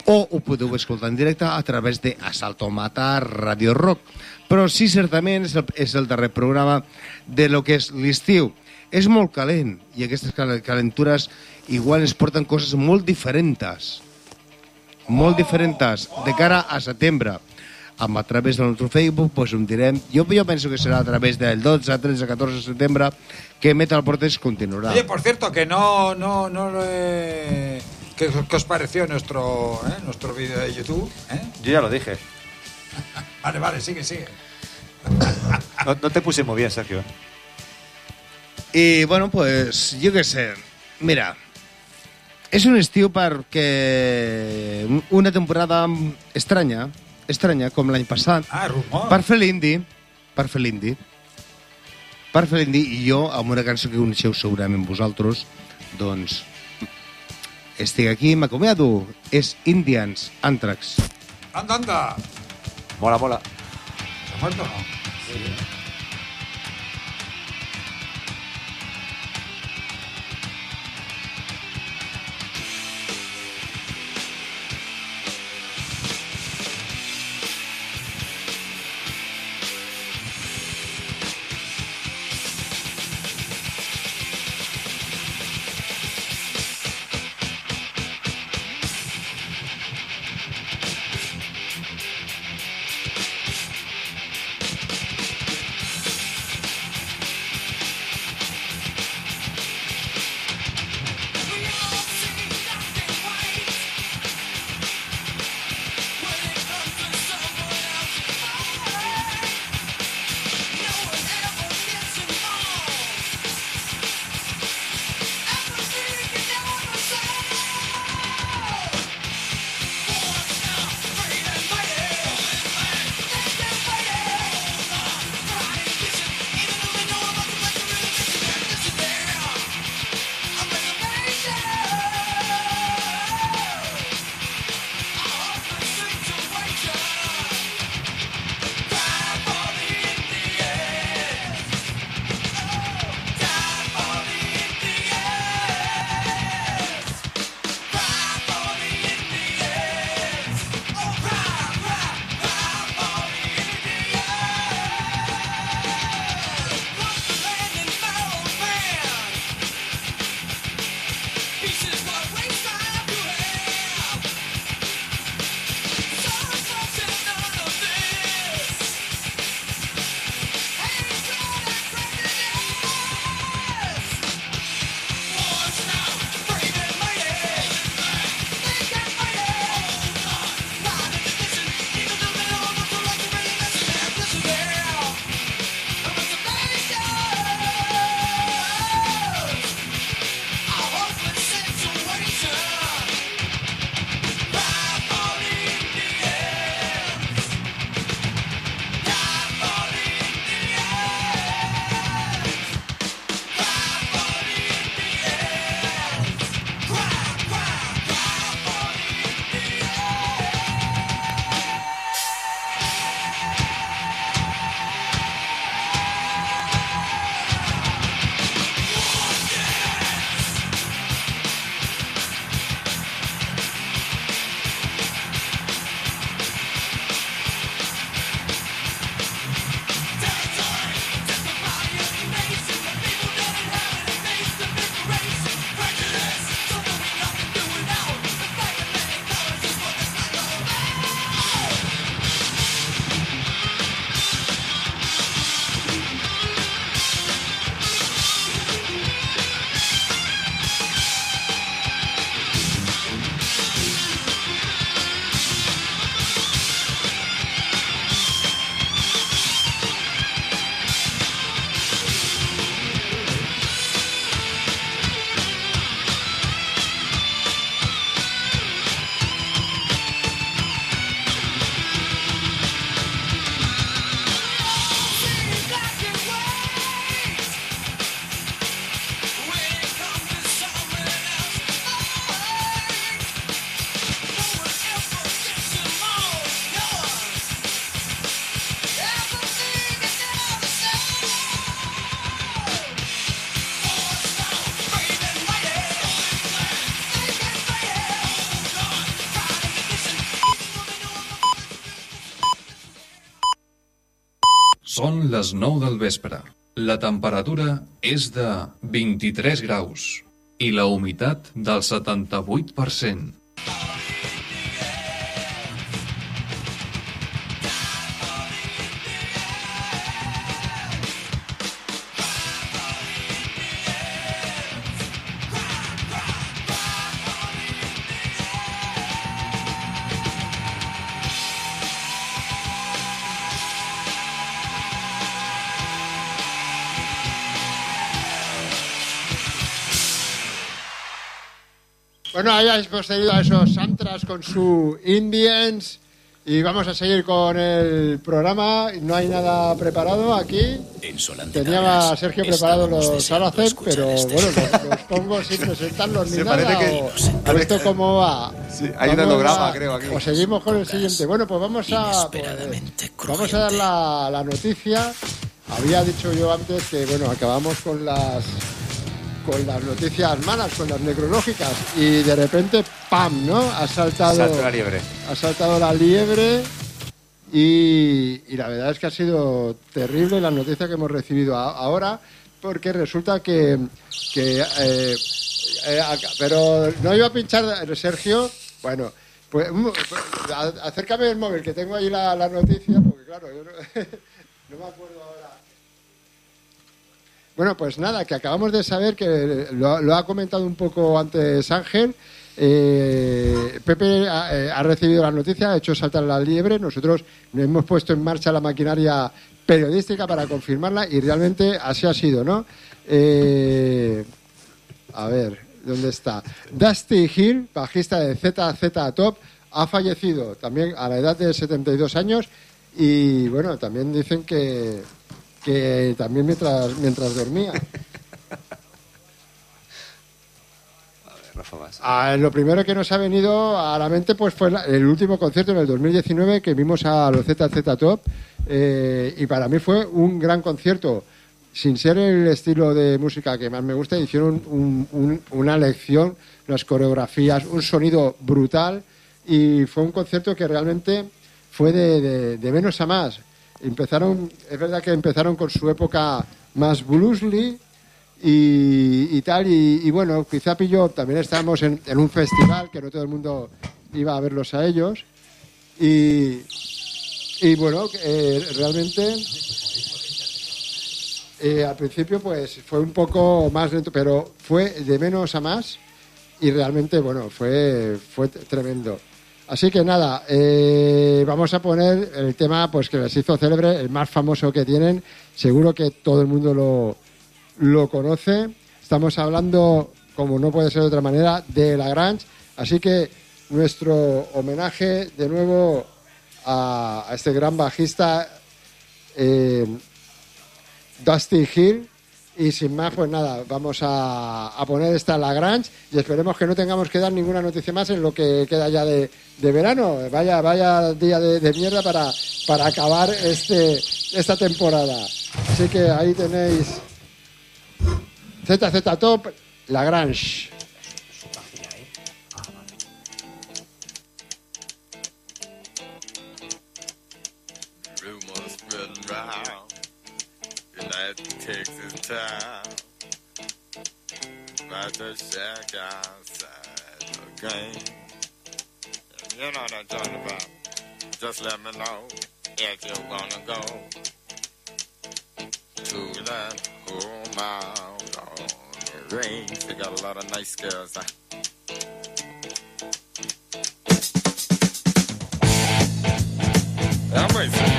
o ho podeu escoltar en directe a través de Asalto Mata Radio Rock. Però sí, certament, és el, és el darrer programa de lo que és l'estiu. És molt calent i aquestes cal- calentures igual ens porten coses molt diferents. Molt diferents de cara a setembre. Amb a través del nostre Facebook, pues, ho direm. Jo, jo penso que serà a través del 12, 13, 14 de setembre que Metal Portes continuarà. Oye, por cierto, que no, no, no lo he... ¿Qué, qué os pareció nuestro, eh, nuestro vídeo de YouTube? eh? Yo ya lo dije. Vale, vale, sigue, sigue. No, no te puse muy bien, Sergio. I, bueno, pues, jo què sé. Mira, és un estiu perquè una temporada estranya, estranya, com l'any passat, Ah, rumor. per fer l'indi, per fer l'indi, per fer l'indi, i jo, amb una cançó que coneixeu segurament vosaltres, doncs, estic aquí, m'acomiado. És Indians, Anthrax. Anda, anda. Mola, mola. ¿Se ha muerto no? Thank les 9 del vespre. La temperatura és de 23 graus i la humitat del 78%. Bueno, hemos tenido a esos Santras con su Indians y vamos a seguir con el programa. No hay nada preparado aquí. Tenía a Sergio preparado los Salacet, pero bueno, los, los pongo sin presentarlos ni Se nada. que- o, o esto cómo va. Sí, hay un holograma, creo, aquí. O seguimos con el siguiente. Bueno, pues vamos a, pues, vamos a dar la, la noticia. Había dicho yo antes que bueno, acabamos con las con las noticias malas, con las necrológicas y de repente ¡pam! ¿no? Ha saltado la liebre. ha saltado la liebre y, y la verdad es que ha sido terrible la noticia que hemos recibido a- ahora porque resulta que, que, eh, eh, pero no iba a pinchar Sergio bueno pues a- acércame el móvil que tengo ahí la, la noticia porque claro yo no, no me acuerdo bueno, pues nada, que acabamos de saber que lo, lo ha comentado un poco antes Ángel. eh, Pepe ha, eh, recibido la noticia, ha hecho saltar la liebre. Nosotros hemos puesto en marcha la maquinaria periodística para confirmarla y realmente así ha sido, ¿no? Eh, a ver, ¿dónde está? Dusty Hill, bajista de ZZ Top, ha fallecido también a la edad de 72 años y bueno, también dicen que, que también mientras, mientras dormía. Ah, lo primero que nos ha venido a la mente pues fue el último concierto en el 2019 que vimos a los ZZ Top eh, y para mí fue un gran concierto. Sin ser el estilo de música que más me gusta, hicieron un- un- una lección, las coreografías, un sonido brutal y fue un concierto que realmente fue de, de- de menos a más. Empezaron, es verdad que empezaron con su época más bluesly, y, tal. Y, bueno, quizá pilló, también estábamos en, un festival que no todo el mundo iba a verlos a ellos. Y, y bueno, eh, realmente eh, al principio pues fue un poco más lento, pero fue de menos a más y realmente, bueno, fue, fue tremendo. Así que nada, eh, vamos a poner el tema pues que les hizo célebre, el más famoso que tienen. Seguro que todo el mundo lo, lo conoce. Estamos hablando, como no puede ser de otra manera, de Lagrange. Así que nuestro homenaje de nuevo a, este gran bajista, eh, Dusty Hill. Y sin más, pues nada, vamos a, a poner esta Lagrange y esperemos que no tengamos que dar ninguna noticia más en lo que queda ya de, de verano. Vaya, vaya día de, mierda para, para acabar este, esta temporada. Así que ahí tenéis ZZ Top, Lagrange. Town About the shack outside game You know what I'm talking about Just let me know if you're gonna go To that home out on the range They got a lot of nice girls? I'm racing.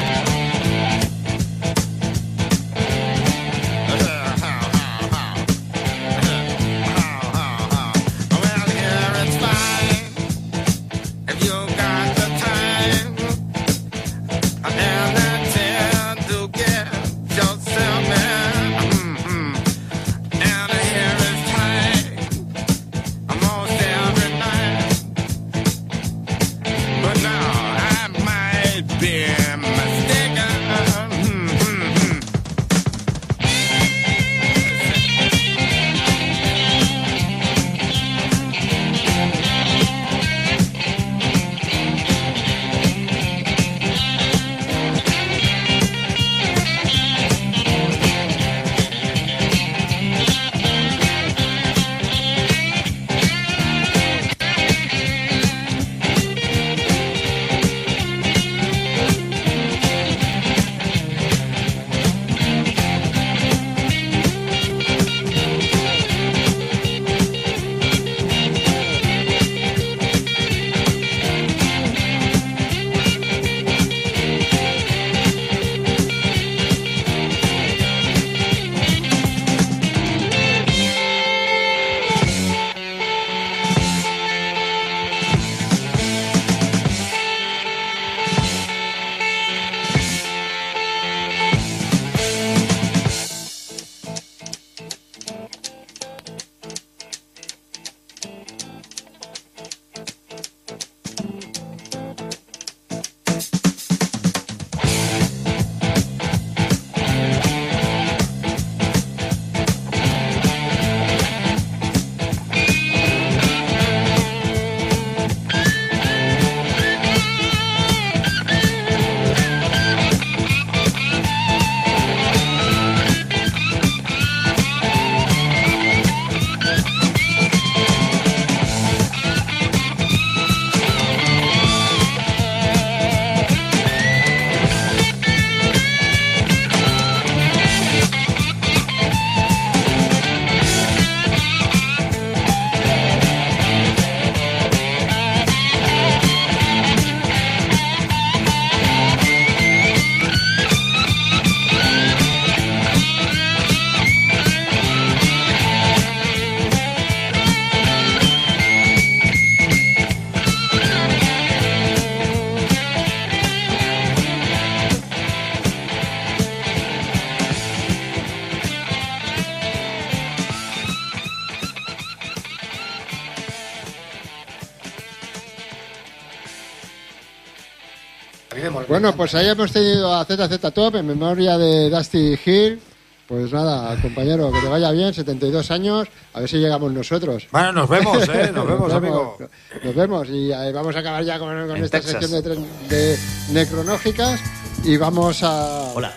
Bueno, pues ahí hemos tenido a ZZ Top en memoria de Dusty Hill. Pues nada, compañero, que te vaya bien, 72 años, a ver si llegamos nosotros. Bueno, nos vemos, ¿eh? Nos vemos, amigo. Nos vemos y eh, vamos a acabar ya con, esta Texas. sección de, tren- de necronógicas y vamos a... Hola.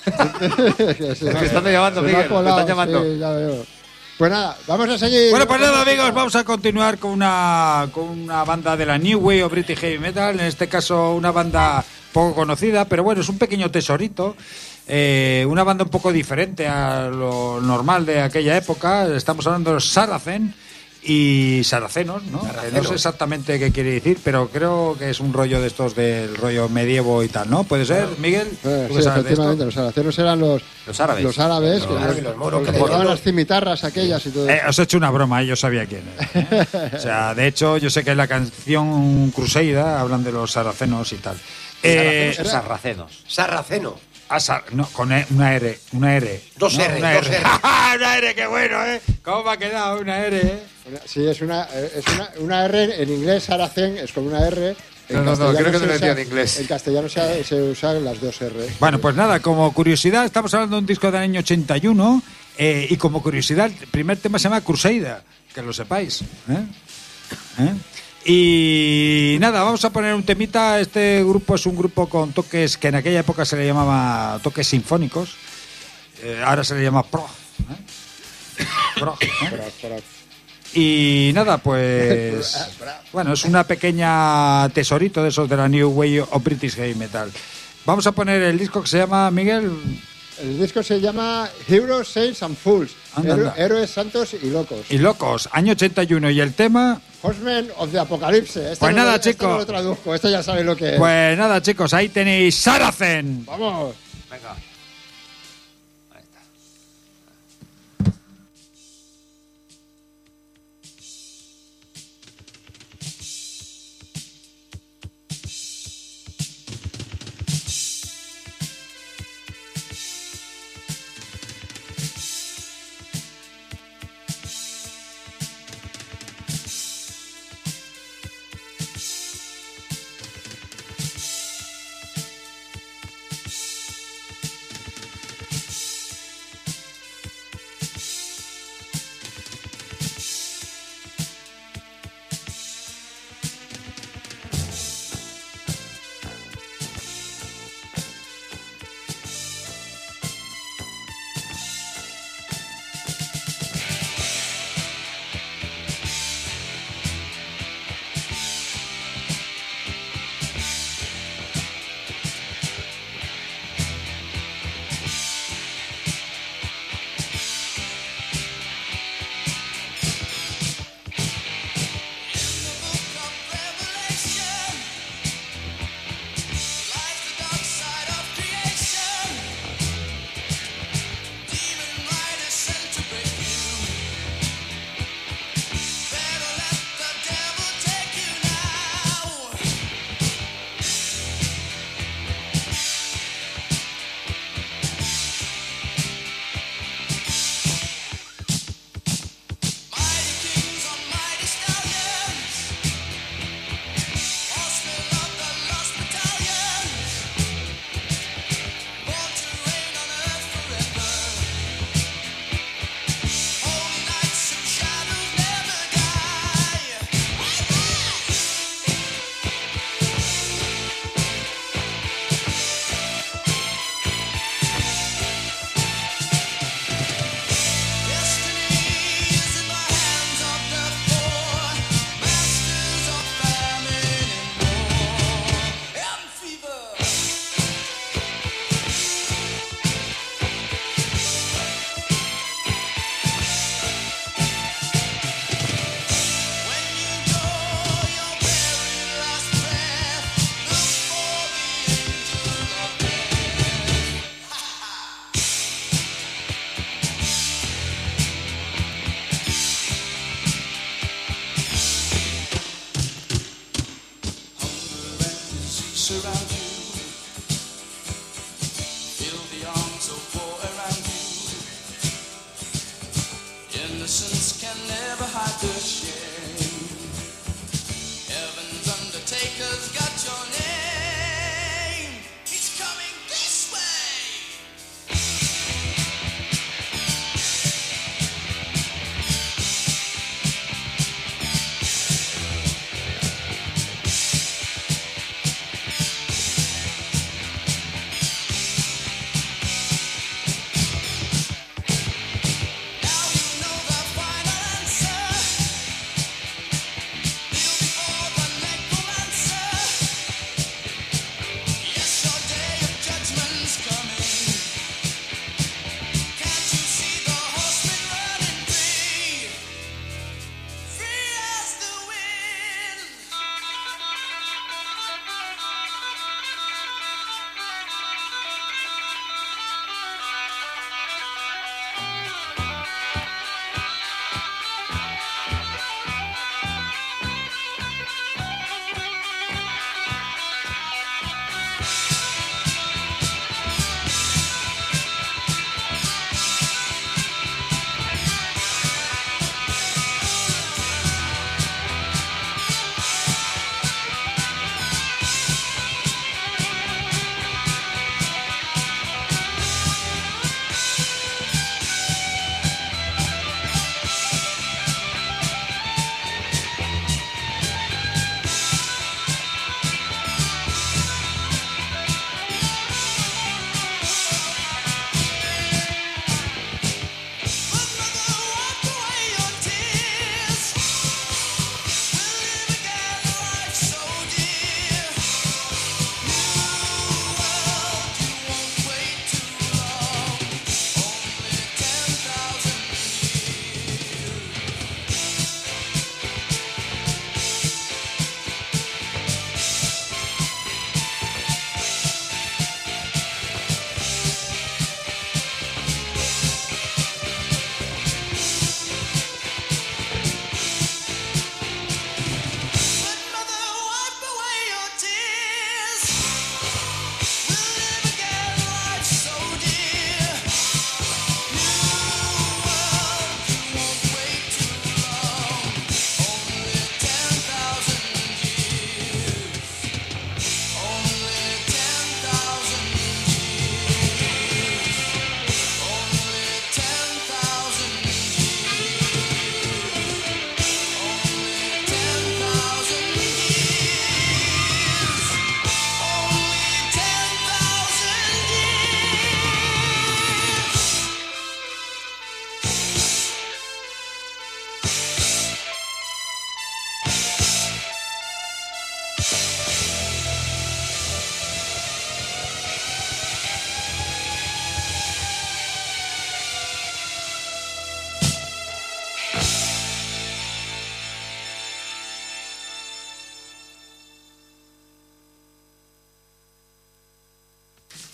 que se Me están llamando, se me Miguel, ha me están llamando. sí, ya veo. Pues nada, vamos a seguir. Bueno, pues nada, amigos, vamos a continuar con una, con una banda de la New Wave of British Heavy Metal. En este caso, una banda poco conocida, pero bueno, es un pequeño tesorito. Eh, una banda un poco diferente a lo normal de aquella época. Estamos hablando de los Saracen y Saracenos, ¿no? Eh, No sé exactamente qué quiere decir, pero creo que es un rollo de estos del rollo medievo y tal, ¿no? ¿Puede ser, Miguel? Eh, ¿Tú sí, efectivamente, los araceros eran los, Los árabes. los árabes, que, Los árabes, los moros, que que llevaban le- las cimitarras aquellas y todo Eh, os he hecho una broma, eh, yo sabía quién era. ¿eh? O sea, de hecho, yo sé que en la canción Cruzeida hablan de los saracenos y tal. Eh, Sarracenos sarracenos. Sarraceno. ah, sar- no, con e- una R, una R. Dos No, R, una dos R. una R, qué bueno, ¿eh? ¿Cómo me ha quedado una R, eh? Sí, es una, eh, es una, una R en inglés, saracen, es con una R. No, no, creo que se no lo decía en inglés. En castellano se, se usan las dos R. Bueno, pues nada, como curiosidad, estamos hablando de un disco del año 81 eh, y como curiosidad, el primer tema se llama Crusader, que lo sepáis. ¿eh? ¿Eh? Y nada, vamos a poner un temita. Este grupo es un grupo con toques que en aquella época se le llamaba toques sinfónicos. Eh, ahora se le llama prog. ¿eh? Prog, ¿eh? Y nada, pues. Bueno, es una pequeña tesorito de esos de la New Way of British Heavy Metal. Vamos a poner el disco que se llama Miguel. El disco se llama Heroes, Saints and Fools. Anda, Héro- anda. Héroes santos y locos. Y locos, año 81. Y el tema. Horsemen of the Apocalypse. Este Pues no nada, lo- este chico. no lo traduzco, este ya sabe lo que es. Pues nada, chicos, ahí tenéis Saracen. Vamos. Venga.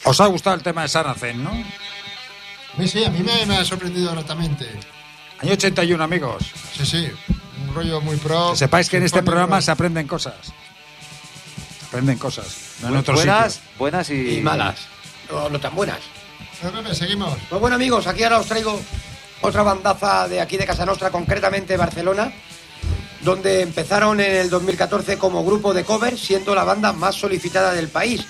Os ha gustado el tema de Saracen, ¿no? A mí sí, a mí me, me ha sorprendido gratamente. Año 81, amigos. Sí, sí, un rollo muy pro. Que sepáis que en este programa se aprenden cosas. Se aprenden cosas. No en Bu- otros buenas, sitios. buenas y, Y malas. No, no tan buenas. Pepe, seguimos. Pues bueno, amigos, aquí ahora os traigo otra bandaza de aquí de Casa Nostra, concretamente Barcelona, donde empezaron en el 2014 como grupo de cover, siendo la banda más solicitada del país.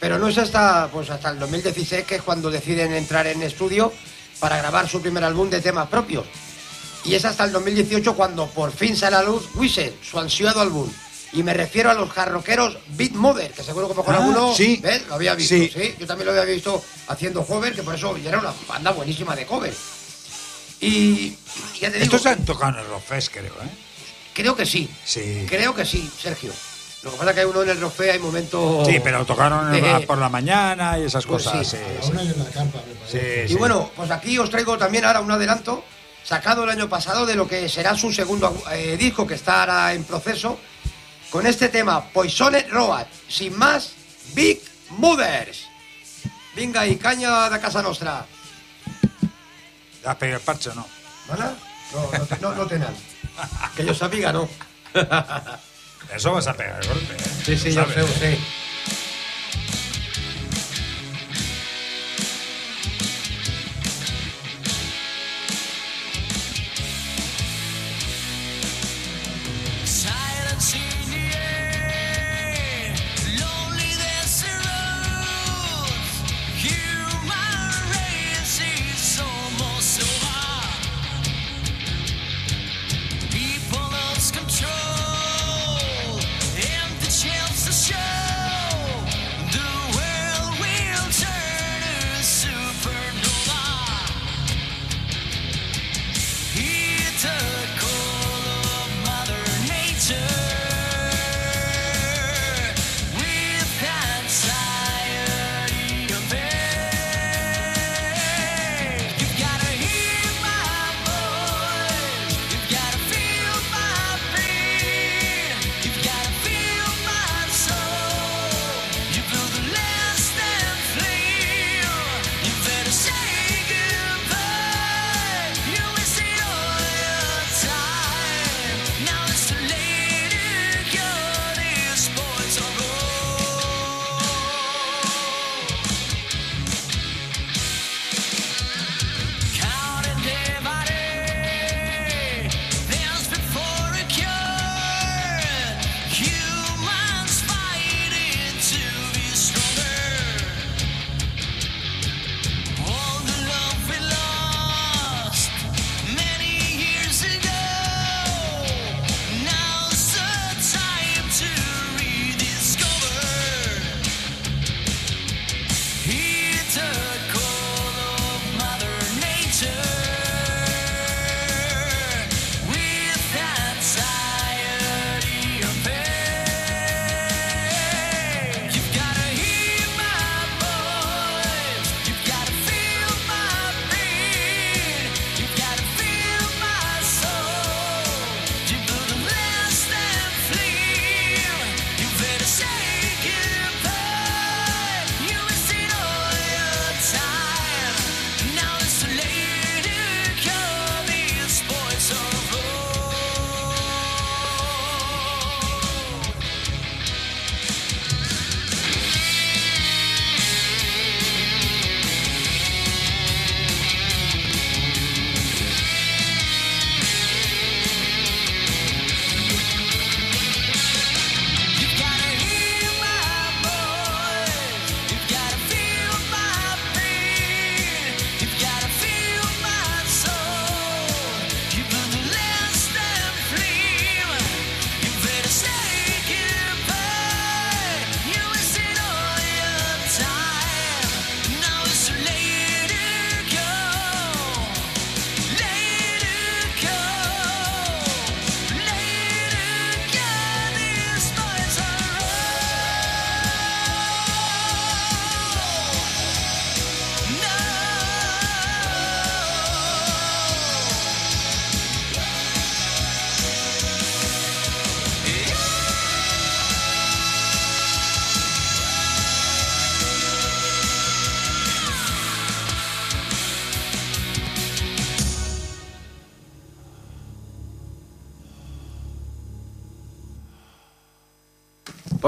Pero no es hasta, pues hasta el 2016 que es cuando deciden entrar en estudio para grabar su primer álbum de temas propios. Y es hasta el 2018 cuando por fin sale a la luz Wizard, su ansiado álbum. Y me refiero a los jarroqueros Beat Mother, que seguro que mejor Ah, alguno sí. ¿ves? lo había visto. Sí. Sí. yo también lo había visto haciendo cover, que por eso ya era una banda buenísima de cover. Y ya te digo, Estos han tocado en el Rockfest, creo, ¿eh? creo que sí. Sí. Creo que sí, Sergio. Lo que pasa es que hay uno en el Rofe, hay momentos. Sí, pero tocaron de- por la mañana y esas Pues cosas. sí. sí, sí. una y la carpa, bueno, pues aquí os traigo también ahora un adelanto sacado el año pasado de lo que será su segundo eh, disco que está ahora en proceso con este tema Poisoned Road. Sin más, Big Mothers. Venga y caña de casa nostra. ¿Ya has pegado el parche o no? ¿Vale? No, no, te- no, no. Que yo sabía, no. Eso vas a pegar el golpe, ¿eh? Sí, sí, yo sé, sabes.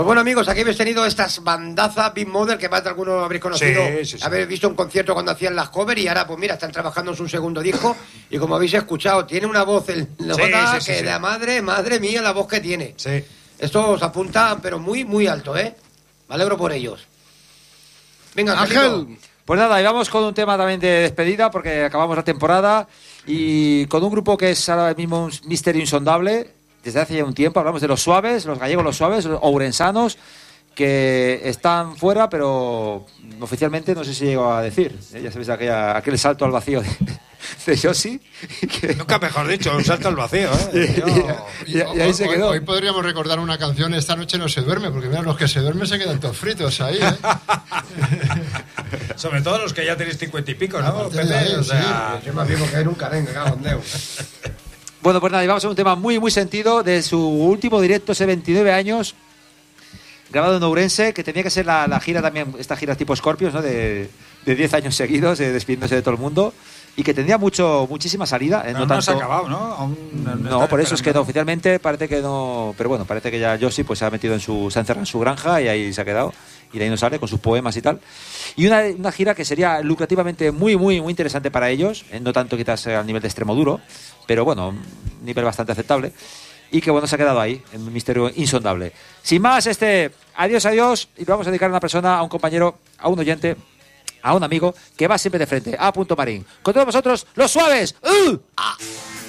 Pues bueno, amigos, aquí habéis tenido estas bandazas Big Mother que más de algunos habréis conocido, Sí, sí, sí. habéis visto un concierto cuando hacían las covers y ahora, pues mira, están trabajando en su segundo disco y como habéis escuchado, tiene una voz el Jota sí, sí, que la madre, madre mía, la voz que tiene. Sí. Esto os apunta, pero muy, muy alto, ¿eh? Me alegro por ellos. Venga. Ángel, Pues nada, y vamos con un tema también de despedida porque acabamos la temporada y con un grupo que es ahora mismo un misterio insondable. Desde hace ya un tiempo hablamos de los suaves, los gallegos los suaves, los ourensanos, que están fuera, pero oficialmente no sé si llego a decir. ¿eh? Ya sabéis aquella, aquel salto al vacío de, de Yossi. que- Nunca mejor dicho, un salto al vacío, ¿eh? Yo- Y- y ahí se hoy- quedó. Hoy, podríamos recordar una canción, Esta noche no se duerme, porque mira, los que se duermen se quedan todos fritos ahí, ¿eh? Sobre todo los que ya tenéis cincuenta y pico, ¿no? Pepe? ahí, O sea, Yo más vivo que nunca, venga. Bueno, pues nada, y vamos a un tema muy, muy sentido de su último directo, hace 29 años, grabado en Ourense, que tenía que ser la, la gira también, esta gira tipo Scorpions, ¿no? De, de 10 años seguidos, eh, despidiéndose de todo el mundo, y que tendría mucho, muchísima salida. eh, no, no, tanto, se ha acabado, ¿no? Aún no- por eso es que no, oficialmente parece que no, pero bueno, parece que ya Josie pues se ha metido en su, se ha encerrado en su granja y ahí se ha quedado y de ahí no sale con sus poemas y tal. Y una, una gira que sería lucrativamente muy, muy, muy interesante para ellos, eh, no tanto quizás eh, al nivel de extremo duro, pero bueno, nivel bastante aceptable. Y que bueno, se ha quedado ahí, en un misterio insondable. Sin más, este, adiós, adiós, y vamos a dedicar a una persona, a un compañero, a un oyente, a un amigo, que va siempre de frente, a punto marín. Con todos vosotros, los suaves. ¡Uh! Hoy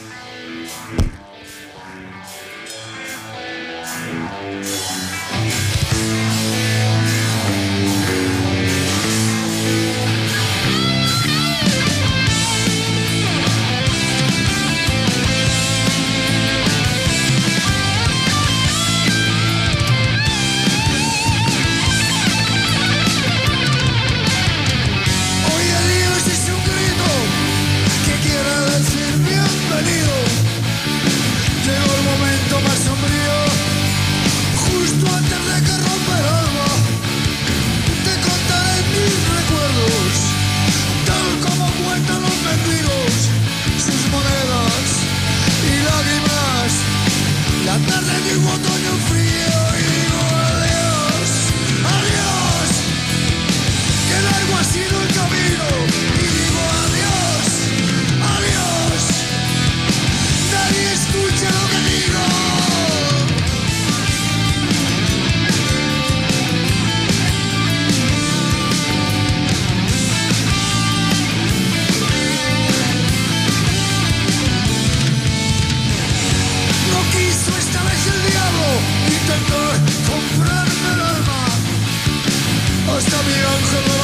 Hasta mi ángel de la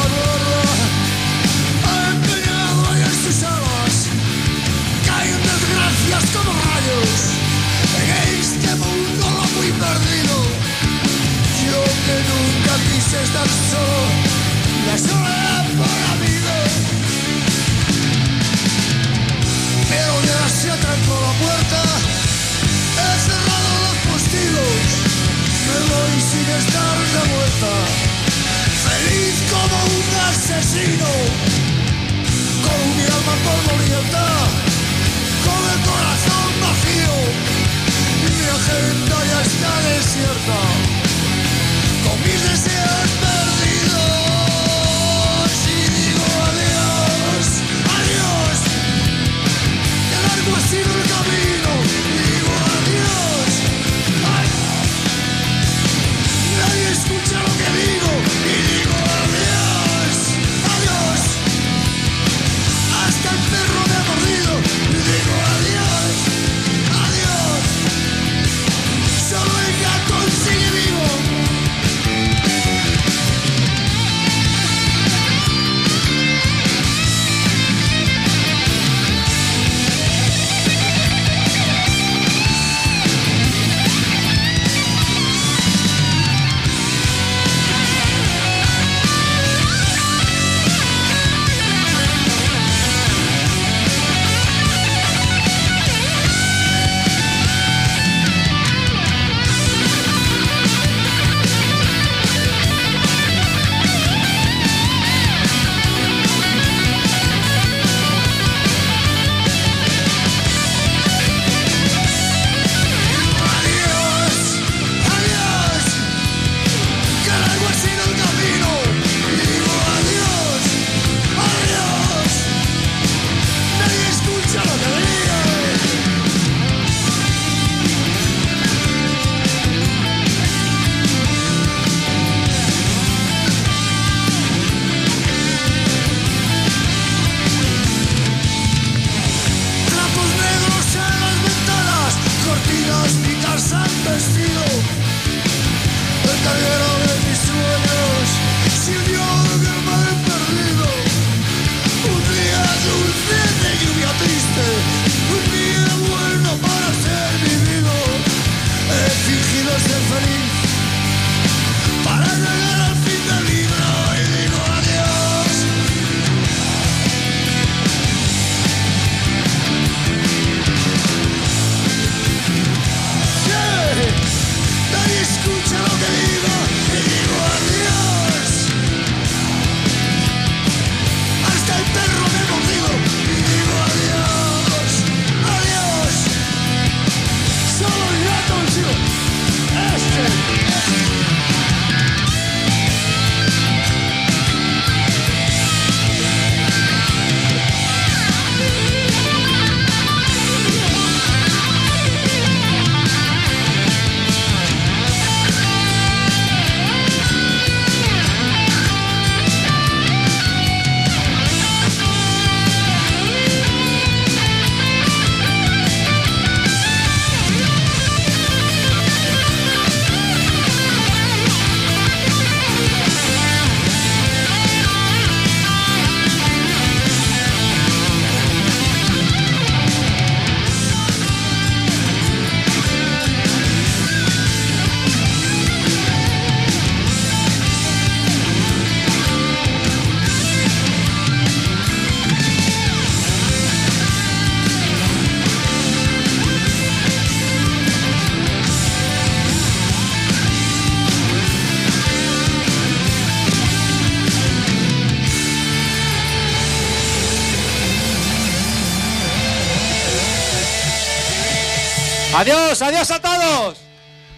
Adiós, adiós a todos.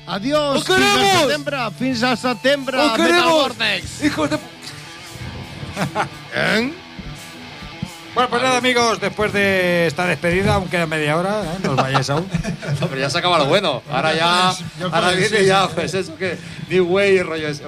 Adiós, Us fins al queremos! setembre, fins al setembre, Metal queremos! Hijos de... ¿Eh? Bueno, pues nada, amigos, después de esta despedida, aún queda media hora, ¿eh? no os vayáis aún. No, pero ya se acaba lo bueno. Ahora ya. Ahora viene ya, pues eso que. New Way y rollo eso.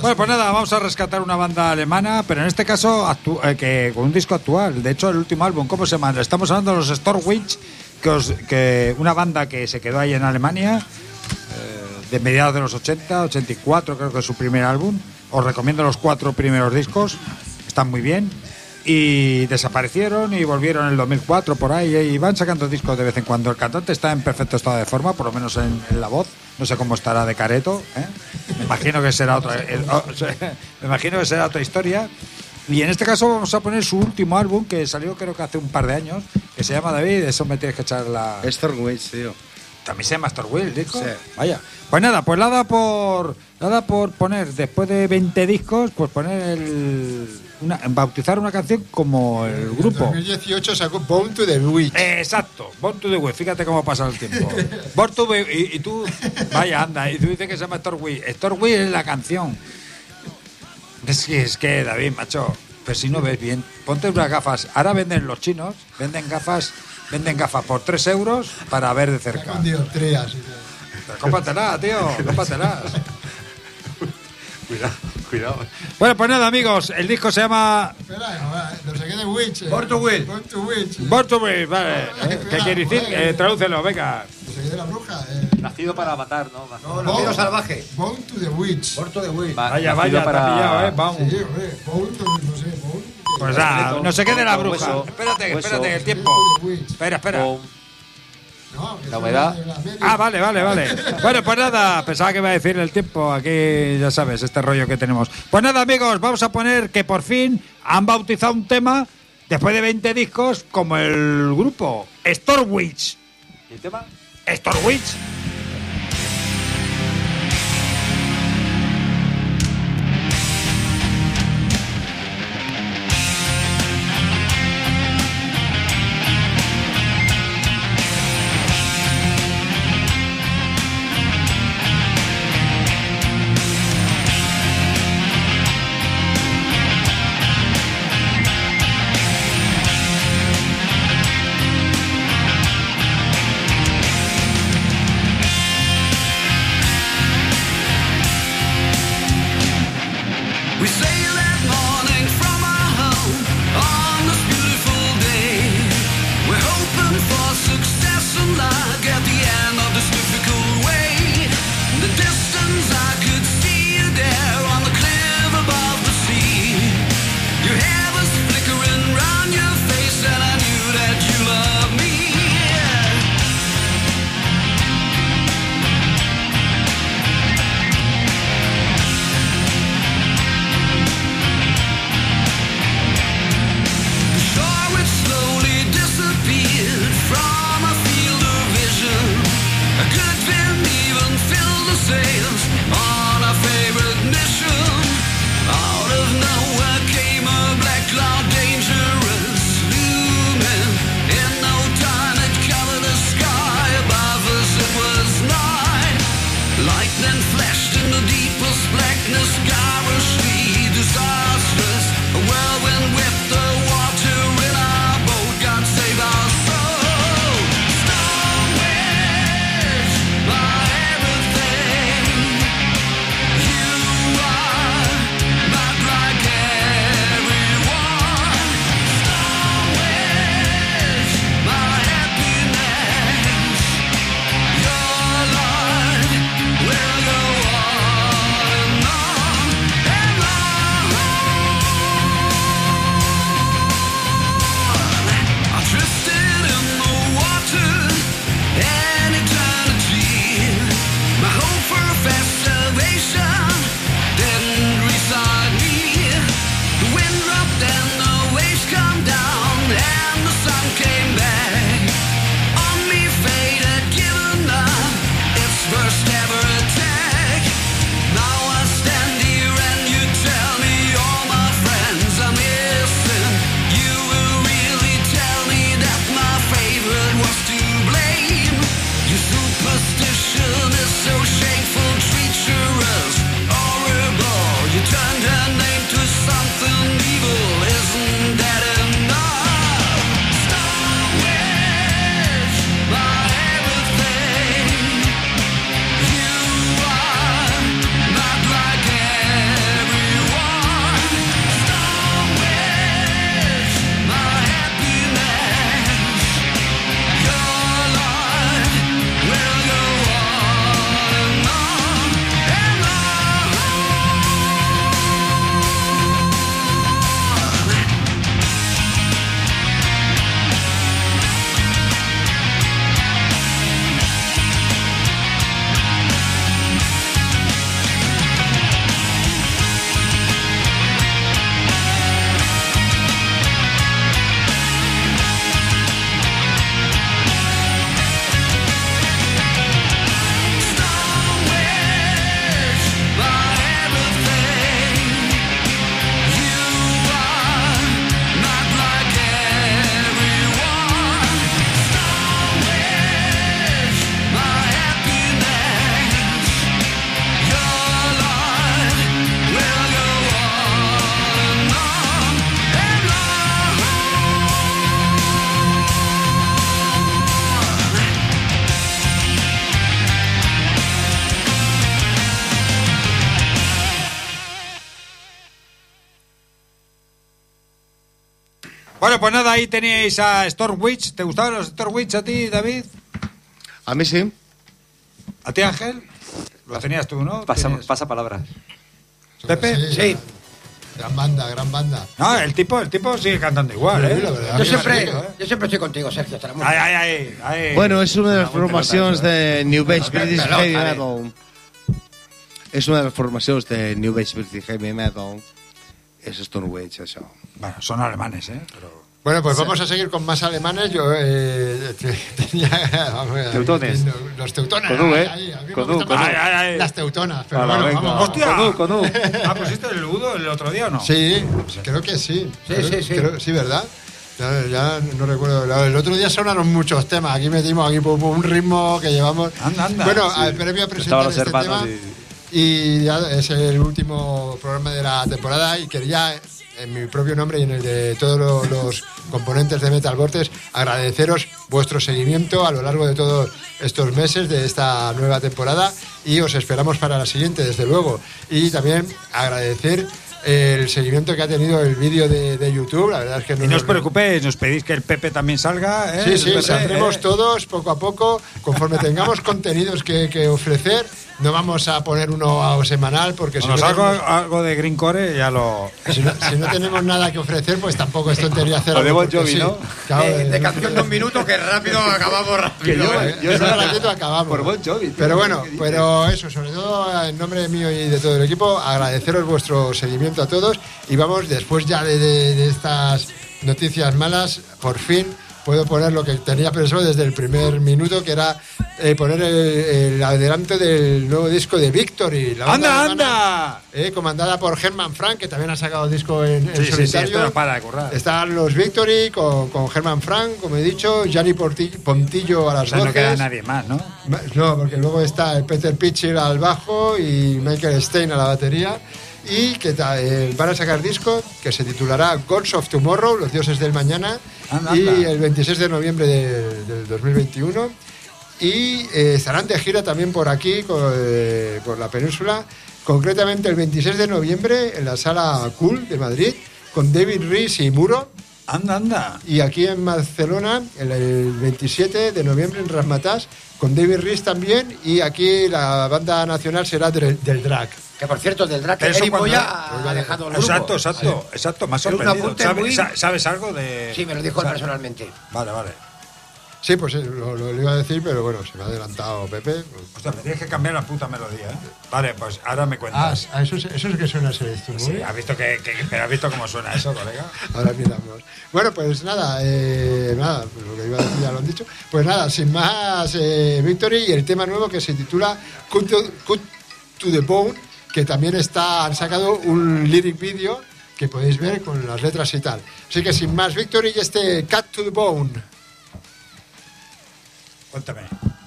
Bueno, pues nada, vamos a rescatar una banda alemana, pero en este caso eh, que con un disco actual. De hecho, el último álbum, ¿cómo se llama? Estamos hablando de los Stormwitch, que, os- que una banda que se quedó ahí en Alemania eh, de mediados de los 80, 84 creo que es su primer álbum. Os recomiendo los cuatro primeros discos, están muy bien. Y desaparecieron y volvieron en el 2004 por ahí y van sacando discos de vez en cuando. El cantante está en perfecto estado de forma, por lo menos en, en la voz. No sé cómo estará de careto. ¿eh? Me imagino que será otra. o sea, me imagino que será otra historia. Y en este caso vamos a poner su último álbum que salió creo que hace un par de años, que se llama David. Eso me tienes que echar la. Stormwitch, tío. También se llama Stormwitch, el disco. Sí. Vaya. Pues nada, pues nada por nada por poner después de 20 discos, pues poner el una, bautizar una canción como el En grupo. 2018 sacó Born to the Witch. Exacto, Born to the Witch, fíjate cómo pasa el tiempo. Born to the y, y tú, vaya, anda, y tú dices que se llama Stormwitch. Stormwitch es la canción. Es que, es que, David, macho, pues si no ves bien, ponte unas gafas. Ahora venden los chinos, venden gafas, venden gafas por 3 euros para ver de cerca. Con dioptrías. tío, cómpratela. Cuidado, cuidado. Bueno, pues nada, amigos, el disco se llama Espera, no sé qué de Witch. eh. Born to Will. Born to Witch. Born to Be, vale. ¿eh? ¿Qué quiere decir? Eh, tradúcelo, venga. No sé qué de la bruja. Eh. Nacido para matar, ¿no? No, nacido salvaje. Born to the Witch. Porto de Will. Va- Vaya, nacido vaya, ha pillado, eh, vamos. Sí, hombre. Born to no sé, Born. Pues ah, no sé qué de la bruja. Hueso, Espérate, hueso. espérate, el tiempo. Espera, espera. No, La humedad. Ah, vale, vale, vale. Bueno, pues nada, pensaba que iba a decir el tiempo. Aquí ya sabes, este rollo que tenemos. Pues nada, amigos, vamos a poner que por fin han bautizado un tema después de 20 discos como el grupo Stormwitch. ¿Y el tema? Stormwitch. Bueno, pues nada, ahí teníais a Stormwitch. ¿Te gustaban los Stormwitch a ti, David? A mí sí. ¿A ti, Ángel? Lo tenías tú, ¿no? Pasa, pasa palabra. ¿Pepe? Sí. Gran banda, gran banda. No, el tipo, el tipo sigue cantando igual, ¿eh? Yo siempre, ¿eh? yo siempre estoy contigo, Sergio. la. Ay, ay, ay, ay. Bueno, es una de las formacions de New Age British Heavy. Metal. És una de les formacions de New Age British Heavy Metal. És Stormwitch, això. Bueno, son alemanes, ¿eh? Pero... Bueno, pues vamos a seguir con más alemanes. Yo eh, te- tenía. vamos Teutones. Los teutones. Con U, ¿eh? ay, a mí me Con U. Ay, ay, ay. Las teutonas. Pero bueno, venga. vamos. ¡Hostia! Con U, con U. Ah, ¿pusiste el Udo el otro día o no? Sí, creo que sí. Sí, Creo- sí, sí. creo- sí, ¿verdad? Ya, ya no recuerdo. El otro día sonaron muchos temas. Aquí metimos aquí un ritmo que llevamos. Anda, anda. Bueno, Sí. al previo a presentar este tema. y- Y ya es el último programa de la temporada y quería, en mi propio nombre y en el de todos lo- los componentes de Metal Vortex, agradeceros vuestro seguimiento a lo largo de todos estos meses de esta nueva temporada y os esperamos para la siguiente, desde luego. Y también agradecer el seguimiento que ha tenido el vídeo de, de YouTube, la verdad es que Y no os preocupéis, nos pedís que el Pepe también salga, ¿eh? Sí, sí, saldremos ¿eh? todos poco a poco, conforme tengamos contenidos que, que ofrecer. No vamos a poner uno a- semanal porque si no, tenemos, algo de Green Core ya lo... si, no, si no tenemos nada que ofrecer, pues tampoco es tontería hacer O de algo, Bon Jovi, sí. ¿no? Claro, de, de eh, canción de un minuto que rápido acabamos rápido. yo- ¿eh? yo acabamos. Por Bon Jovi, Pero bueno, pero eso, sobre todo en nombre mío y de todo el equipo, agradeceros vuestro seguimiento a todos y vamos, después ya de, de- de estas noticias malas, por fin puedo poner lo que tenía pensado desde el primer minuto, que era eh, poner el, el adelanto del nuevo disco de Victory. La ¡Anda, alemana, anda! eh, comandada por Herman Frank, que también ha sacado disco en, en Sí, sí, sí, solitario. esto no para de. Están los Victory con, con Herman Frank, como he dicho, Gianni Porti- Pontillo a las O sea, no queda nadie más, ¿no? No, porque luego está el Peter Pitcher al bajo y Michael Stein a la batería. Y que eh, van a sacar disco que se titulará Gods of Tomorrow, Los Dioses del Mañana, Anda, y anda. el 26 de noviembre de- del 2021. Y eh, estarán de gira también por aquí, eh, por la península, concretamente el 26 de noviembre en la sala Cool de Madrid, con David Rees y Muro. Anda, anda. Y aquí en Barcelona, el, el 27 de noviembre en Rasmatas, con David Rees también. Y aquí la banda nacional será del, del Drag. Que por cierto, del drag, eso Eric ha dejado el grupo. Exacto, exacto, exacto, un sorprendido. ¿Sabes, muy- ¿Sabes algo de...? Sí, me lo dijo él personalmente. Vale, vale. Sí, pues eh, lo, lo- iba a decir, pero bueno, se me ha adelantado Pepe. Hostia, me tienes que cambiar la puta melodía, ¿eh? Vale, pues ahora me cuentas. Ah, eso, es- eso es que suena ese esto, ¿no? Sí, ¿has visto, que, que- pero has visto cómo suena eso, colega? Ahora miramos. Bueno, pues nada, eh, nada, pues lo que iba a decir ya lo han dicho. Pues nada, sin más, eh, Victory y el tema nuevo que se titula Cut to, Cut to the Bone, que también está, han sacado un lyric video que podéis ver con las letras y tal. Así que sin más, Victory y este Cut to the Bone. Cuéntame.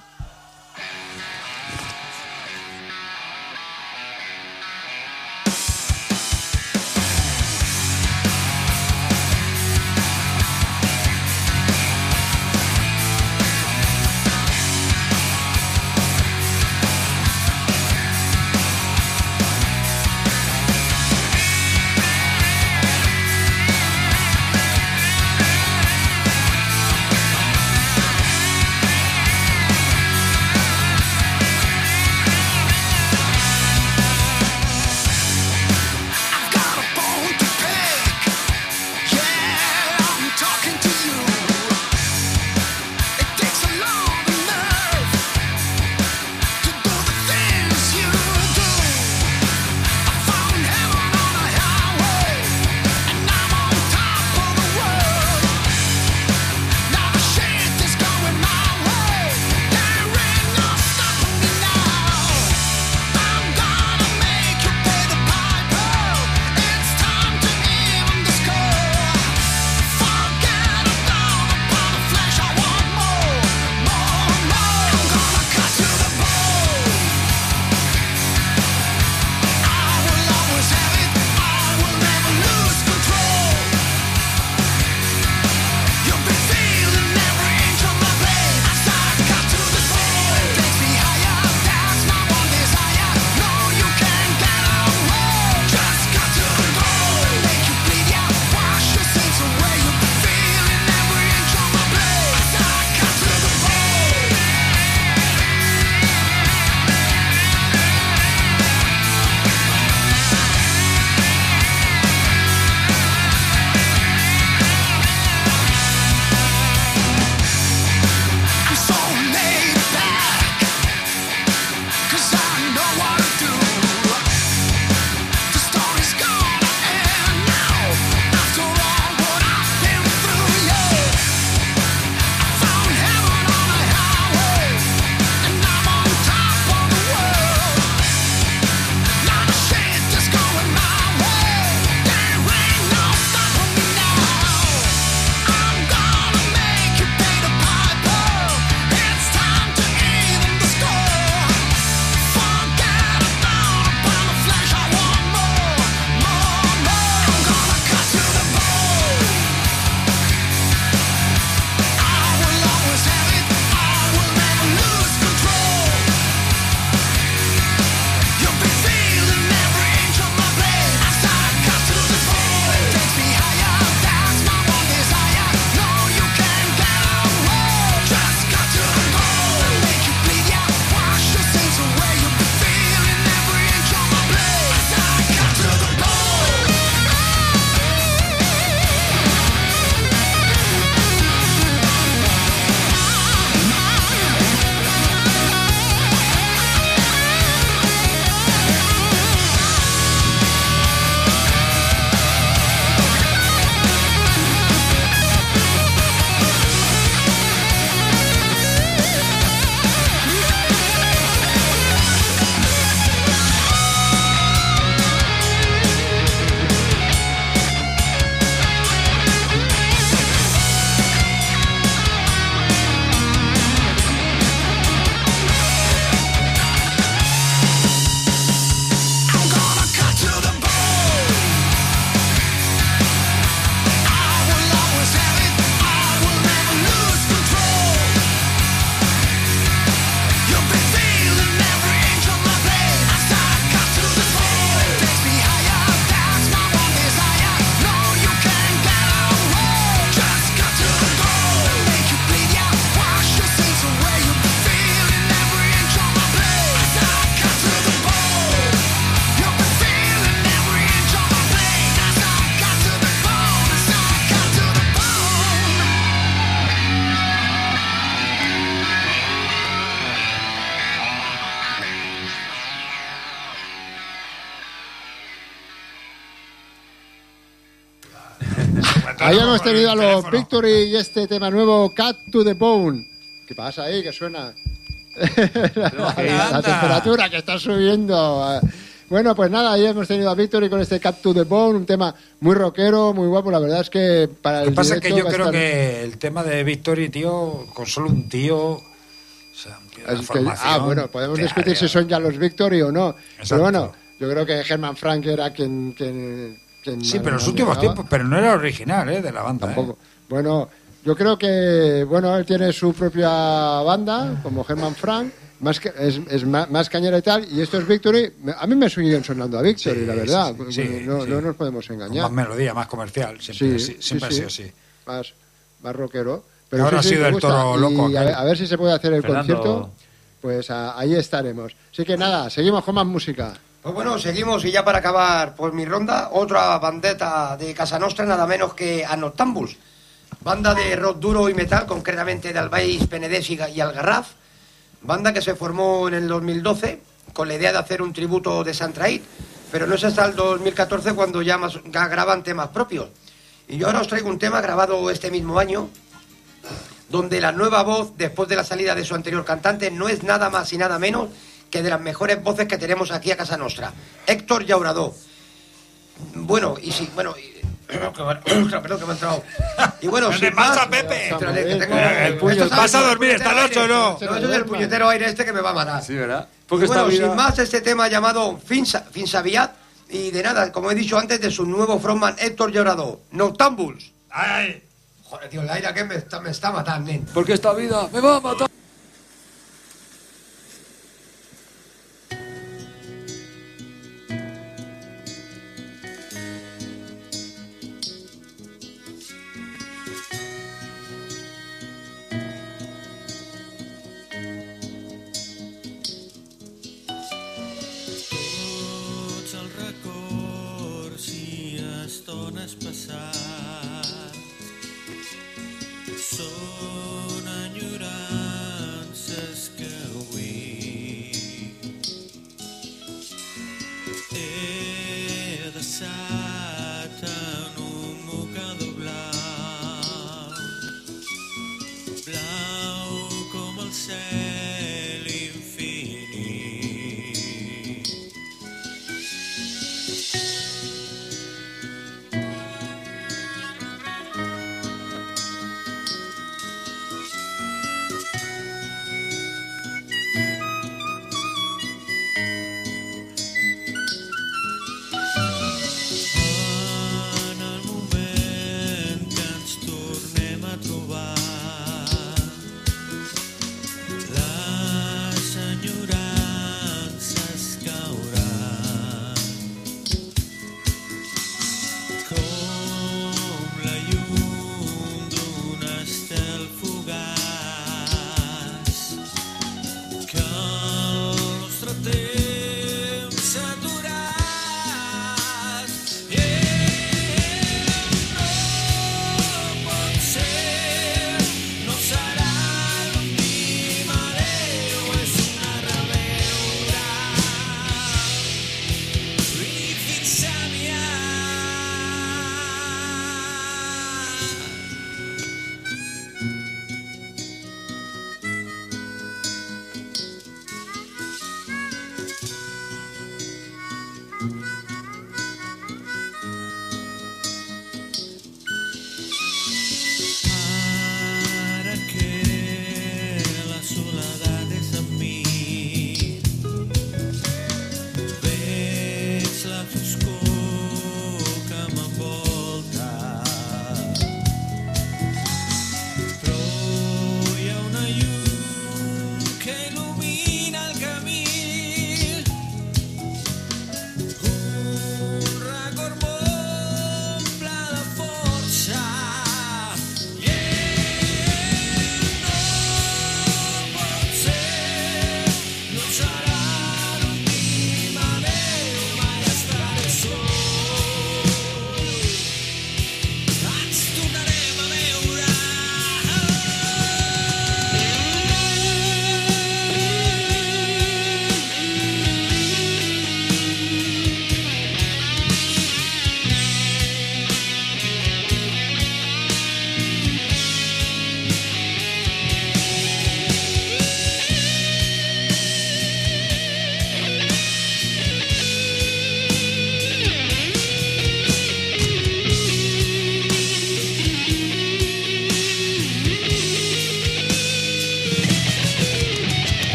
Tenido a los Victory y este tema nuevo, Cat to the Bone. ¿Qué pasa ahí? ¿Qué suena? la, la temperatura que está subiendo. Bueno, pues nada, ahí hemos tenido a Victory con este Cat to the Bone, un tema muy rockero, muy guapo. La verdad es que para Lo el que pasa es que yo creo estar- que el tema de Victory, tío, con solo un tío. O sea, que- ah, bueno, podemos discutir si haría- son ya los Victory o no. Exacto. Pero bueno, yo creo que Herman Frank era quien, quien Sí, más- pero en los más últimos tiempos, pero no era original, ¿eh? De la banda. Tampoco. Bueno, yo creo que. Bueno, él tiene su propia banda, como Herman Frank. Más que, es, es ma- más, cañera y tal, y esto es Victory. Me- A mí me siguen sonando a Victory, Sí, la verdad. sí, sí, no, sí. no nos podemos Con engañar. más melodía, más comercial. Siempre, Sí, sí, siempre sí, ha sí. sido así. Más, más rockero. Ahora sí, ha sido el toro Y loco ver, a ver si se puede hacer el Fernando. concierto. Pues a- ahí estaremos. Así que nada, seguimos con más música. Pues bueno, seguimos y ya para acabar pues mi ronda, otra bandeta de Casa Nostra, nada menos que Anoctambus. Banda de rock duro y metal, concretamente de Albéiz, Penedès y Ga- y Algarraf. Banda que se formó en el 2012 con la idea de hacer un tributo de Santraid, pero no es hasta el 2014 cuando ya, ya graban temas propios. Y yo ahora os traigo un tema grabado este mismo año, donde la nueva voz, después de la salida de su anterior cantante, no es nada más y nada menos que de las mejores voces que tenemos aquí a Casa Nostra. Héctor Llauradó. Bueno, y sí, bueno... y- Ostras, perdón que me ha entrado. Y bueno, ¿Qué sin te pasa, más- Pepe? Ostras, que tengo- El puño- Esto, ¿sabes? ¿Vas a dormir esta puñetero noche o aire. no? No, eso es el puñetero aire este que me va a matar. Sí, ¿verdad? Y Porque esta bueno, vida- sin más, este tema llamado Finsa, Finsaviat, y de nada, como he dicho antes, de su nuevo frontman Héctor Llorado, Noctambuls. ¡Ay! Joder, tío, el aire que me está, me está matando, nen. Porque esta vida me va a matar.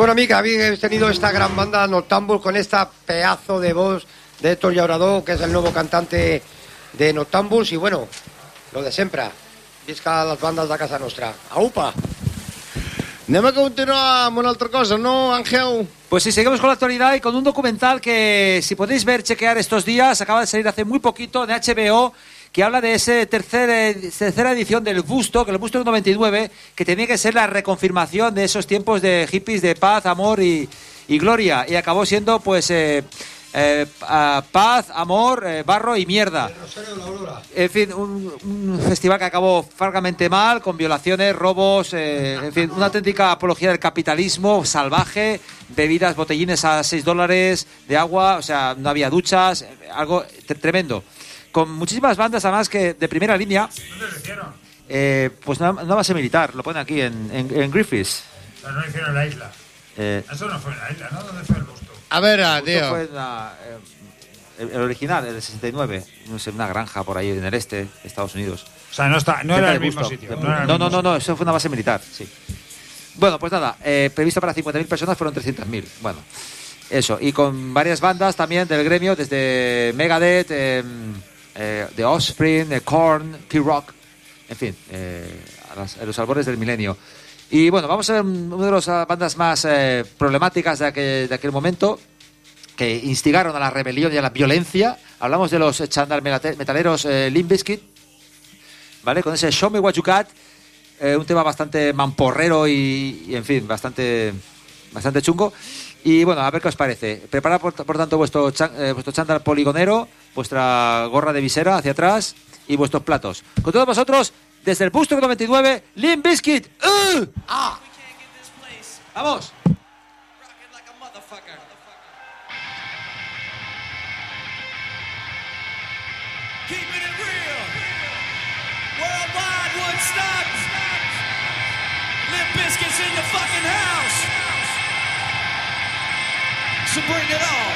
Bueno, amiga, habéis tenido esta gran banda Noctambul con esta pedazo de voz de Héctor Llauradó, que es el nuevo cantante de Noctambuls. Y bueno, lo de siempre, visca las bandas de casa nostra. ¡Aupa! Anem a continuar amb una cosa, no, Ángel? Pues sí, seguimos con la actualidad y con un documental que, si podéis ver, chequear estos días, acaba de salir hace muy poquito en HBO, que habla de esa tercera, tercera edición del Busto, que el Busto 99, que tenía que ser la reconfirmación de esos tiempos de hippies de paz, amor y, y gloria. Y acabó siendo, pues, eh, eh, paz, amor, eh, barro y mierda. En fin, un, un festival que acabó fargamente mal, con violaciones, robos, eh, en fin, una auténtica apología del capitalismo salvaje, bebidas, botellines a 6 dólares de agua, o sea, no había duchas, eh, algo tre- tremendo. Con muchísimas bandas, además, que de primera línea. ¿Dónde lo hicieron? Eh, pues una, una base militar, lo ponen aquí en, en, en Griffiths. O sea, no lo hicieron en la isla. Eh, Eso no fue en la isla, ¿no? ¿Dónde fue el busto? A Esto tio. fue en la, eh, el, el original, el del 69, no sé, una granja por ahí en el este de Estados Unidos. O sea, no, está, no era el mismo Busto. sitio. De- No, el no, no, no, no, eso fue una base militar, sí. Bueno, pues nada, eh, previsto para 50.000 personas fueron 300.000. Bueno, eso. Y con varias bandas también del gremio, desde Megadeth, eh, eh, The Offspring, eh, Korn, T-Rock, en fin, eh, a, las- a los albores del milenio. Y bueno, vamos a ver una de las ah, bandas más eh, problemáticas de aquel, de aquel momento, que instigaron a la rebelión y a la violencia. Hablamos de los eh, melate- metaleros eh, Limp Bizkit, ¿vale? Con ese Show Me What You Got, eh, un tema bastante mamporrero y, y, en fin, bastante, bastante chungo. Y bueno, a ver qué os parece. Preparad, por, por tanto, vuestro, chan- eh, vuestro chándal poligonero, vuestra gorra de visera hacia atrás y vuestros platos. Con todos vosotros, desde el Busto 99, Limp Bizkit. ¡Uh! ¡Vamos! So bring it on.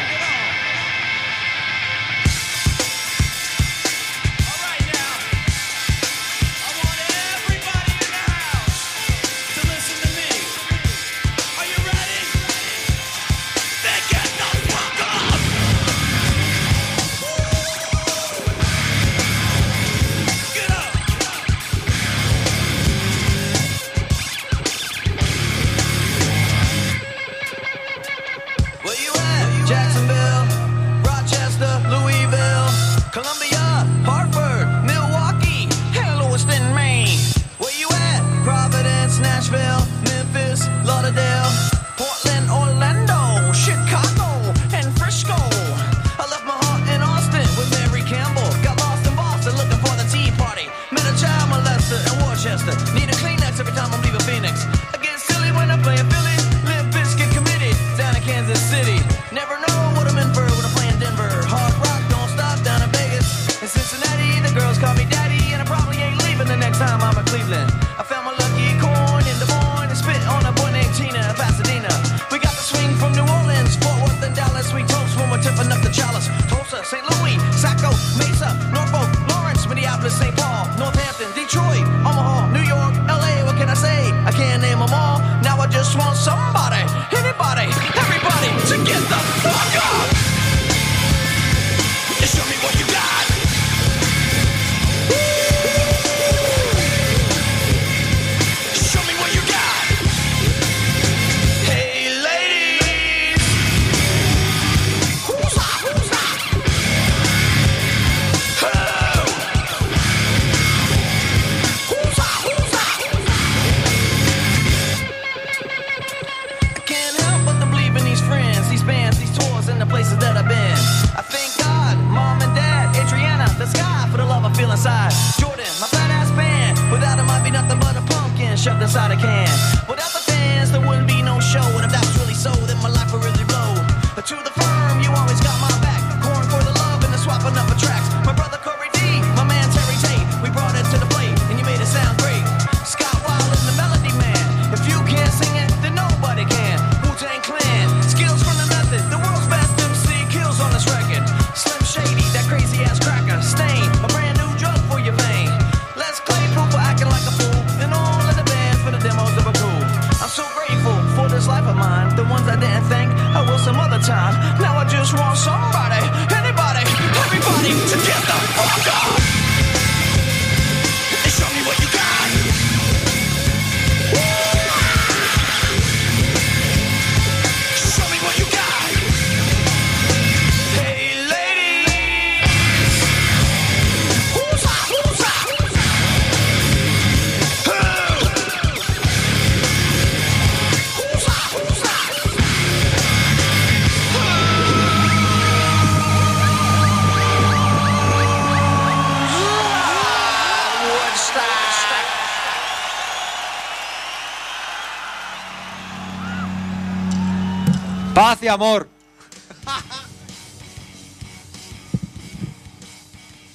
Paz y amor.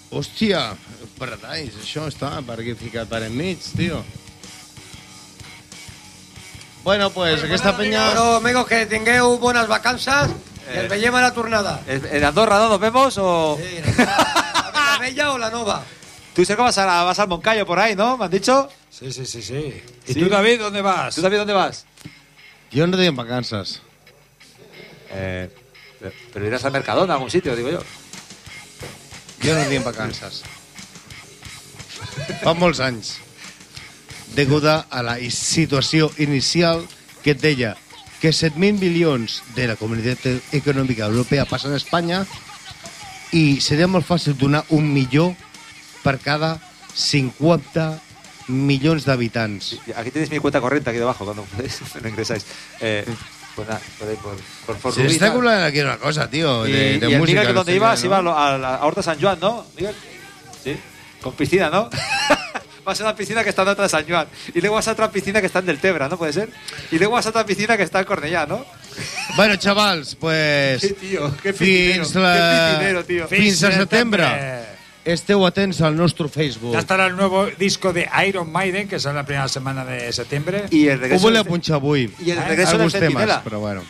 Hòstia, Paradise, això està per aquí ficat per enmig, tio. Bueno, pues aquesta penya... Bueno, amigos, que tingueu bones vacances i ens veiem a la tornada. ¿En Andorra no nos vemos o...? La bella o la nova. Tú sé que vas, a, vas al Moncayo por ahí, ¿no? ¿Me han dicho? Sí, sí, sí, sí. ¿Y Sí. tú, David, dónde vas? ¿Tú, David, dónde vas? Jo no tinc vacances. Eh, pero irás al Mercadona a algún sitio, digo yo. Jo no tinc vacances. Fa molts anys. Deguda a la situació inicial que et deia que 7.000 milions de la Comunitat Econòmica Europea passen a Espanya i seria molt fàcil donar un milió per cada 50 milions d'habitants. Aquí tenéis mi cuenta corriente aquí debajo cuando cuando ingresáis. Eh, pues nada, por ahí, por, por, por Se está tal. hablando aquí una cosa, tío, Y, de, de y música. Miguel, que donde ibas, iba a, ¿no? lo- a la a Horta San Juan, ¿no, Miguel? Sí. Con piscina, ¿no? vas a una piscina que está en otra de San Juan. Y luego vas a otra piscina que está en Deltebra, ¿no puede ser? Y luego vas a otra piscina que está en Cornellá, ¿no? Bueno, chavals, pues... Qué tío, qué fins, piscinero, la... qué piscinero, tío. fins Fins a setembre. setembre. Esteu atents al nostre Facebook. Ya estará el nuevo disco de Iron Maiden, que sale la primera semana de septiembre. Y el Ho regreso volia del, punxar avui. y el Eh, regreso del Alguns temes, Centinela. però bueno.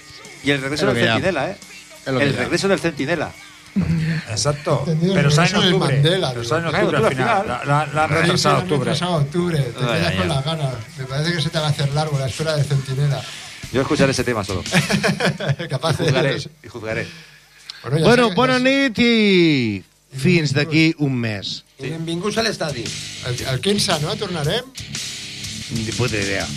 Y el regreso del. Centinela, ¿eh? El regreso del Centinela. Exacto. Entendido, Pero sale en del octubre. Mandela, Pero sale en octubre al final. La, final. la- retrasado a octubre. retrasado a octubre. Te Ay, quedas con las ganas. Me parece que se te va a hacer largo la espera del centinela. Yo escucharé ese tema solo. Capaz Y juzgaré. de... Y juzgaré. Bueno, ja Bueno, ja nit i fins d'aquí un mes. I benvinguts a l'estadi. El, el 15, no? Tornarem? Ni puta idea.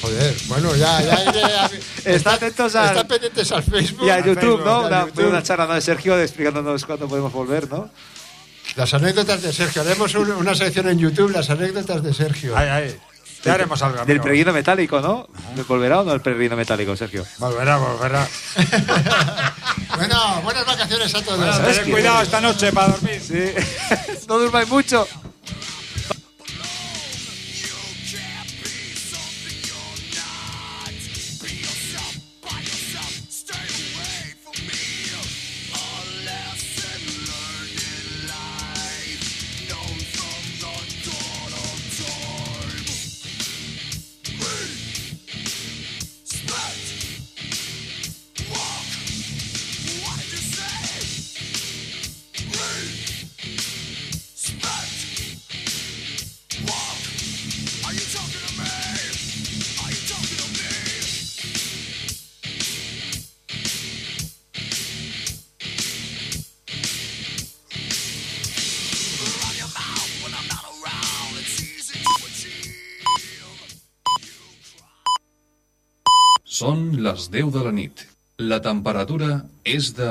Joder, bueno, ya, ya iré a... Está atentos al- Está pendientes al Facebook. Y a YouTube, ¿no? Una, YouTube. una charla de Sergio explicándonos cuándo podemos volver, ¿no? Las anécdotas de Sergio. Haremos un- una sección en YouTube, las anécdotas de Sergio. Ay, ay. Ya haremos algo. Del peregrino metálico, ¿no? ¿Volverá o no el peregrino metálico, Sergio? Volverá, volverá. Bueno, buenas vacaciones a todos. Bueno, tened cuidado esta noche para dormir. Sí. no durmáis mucho. Les 10 de la nit. La temperatura és de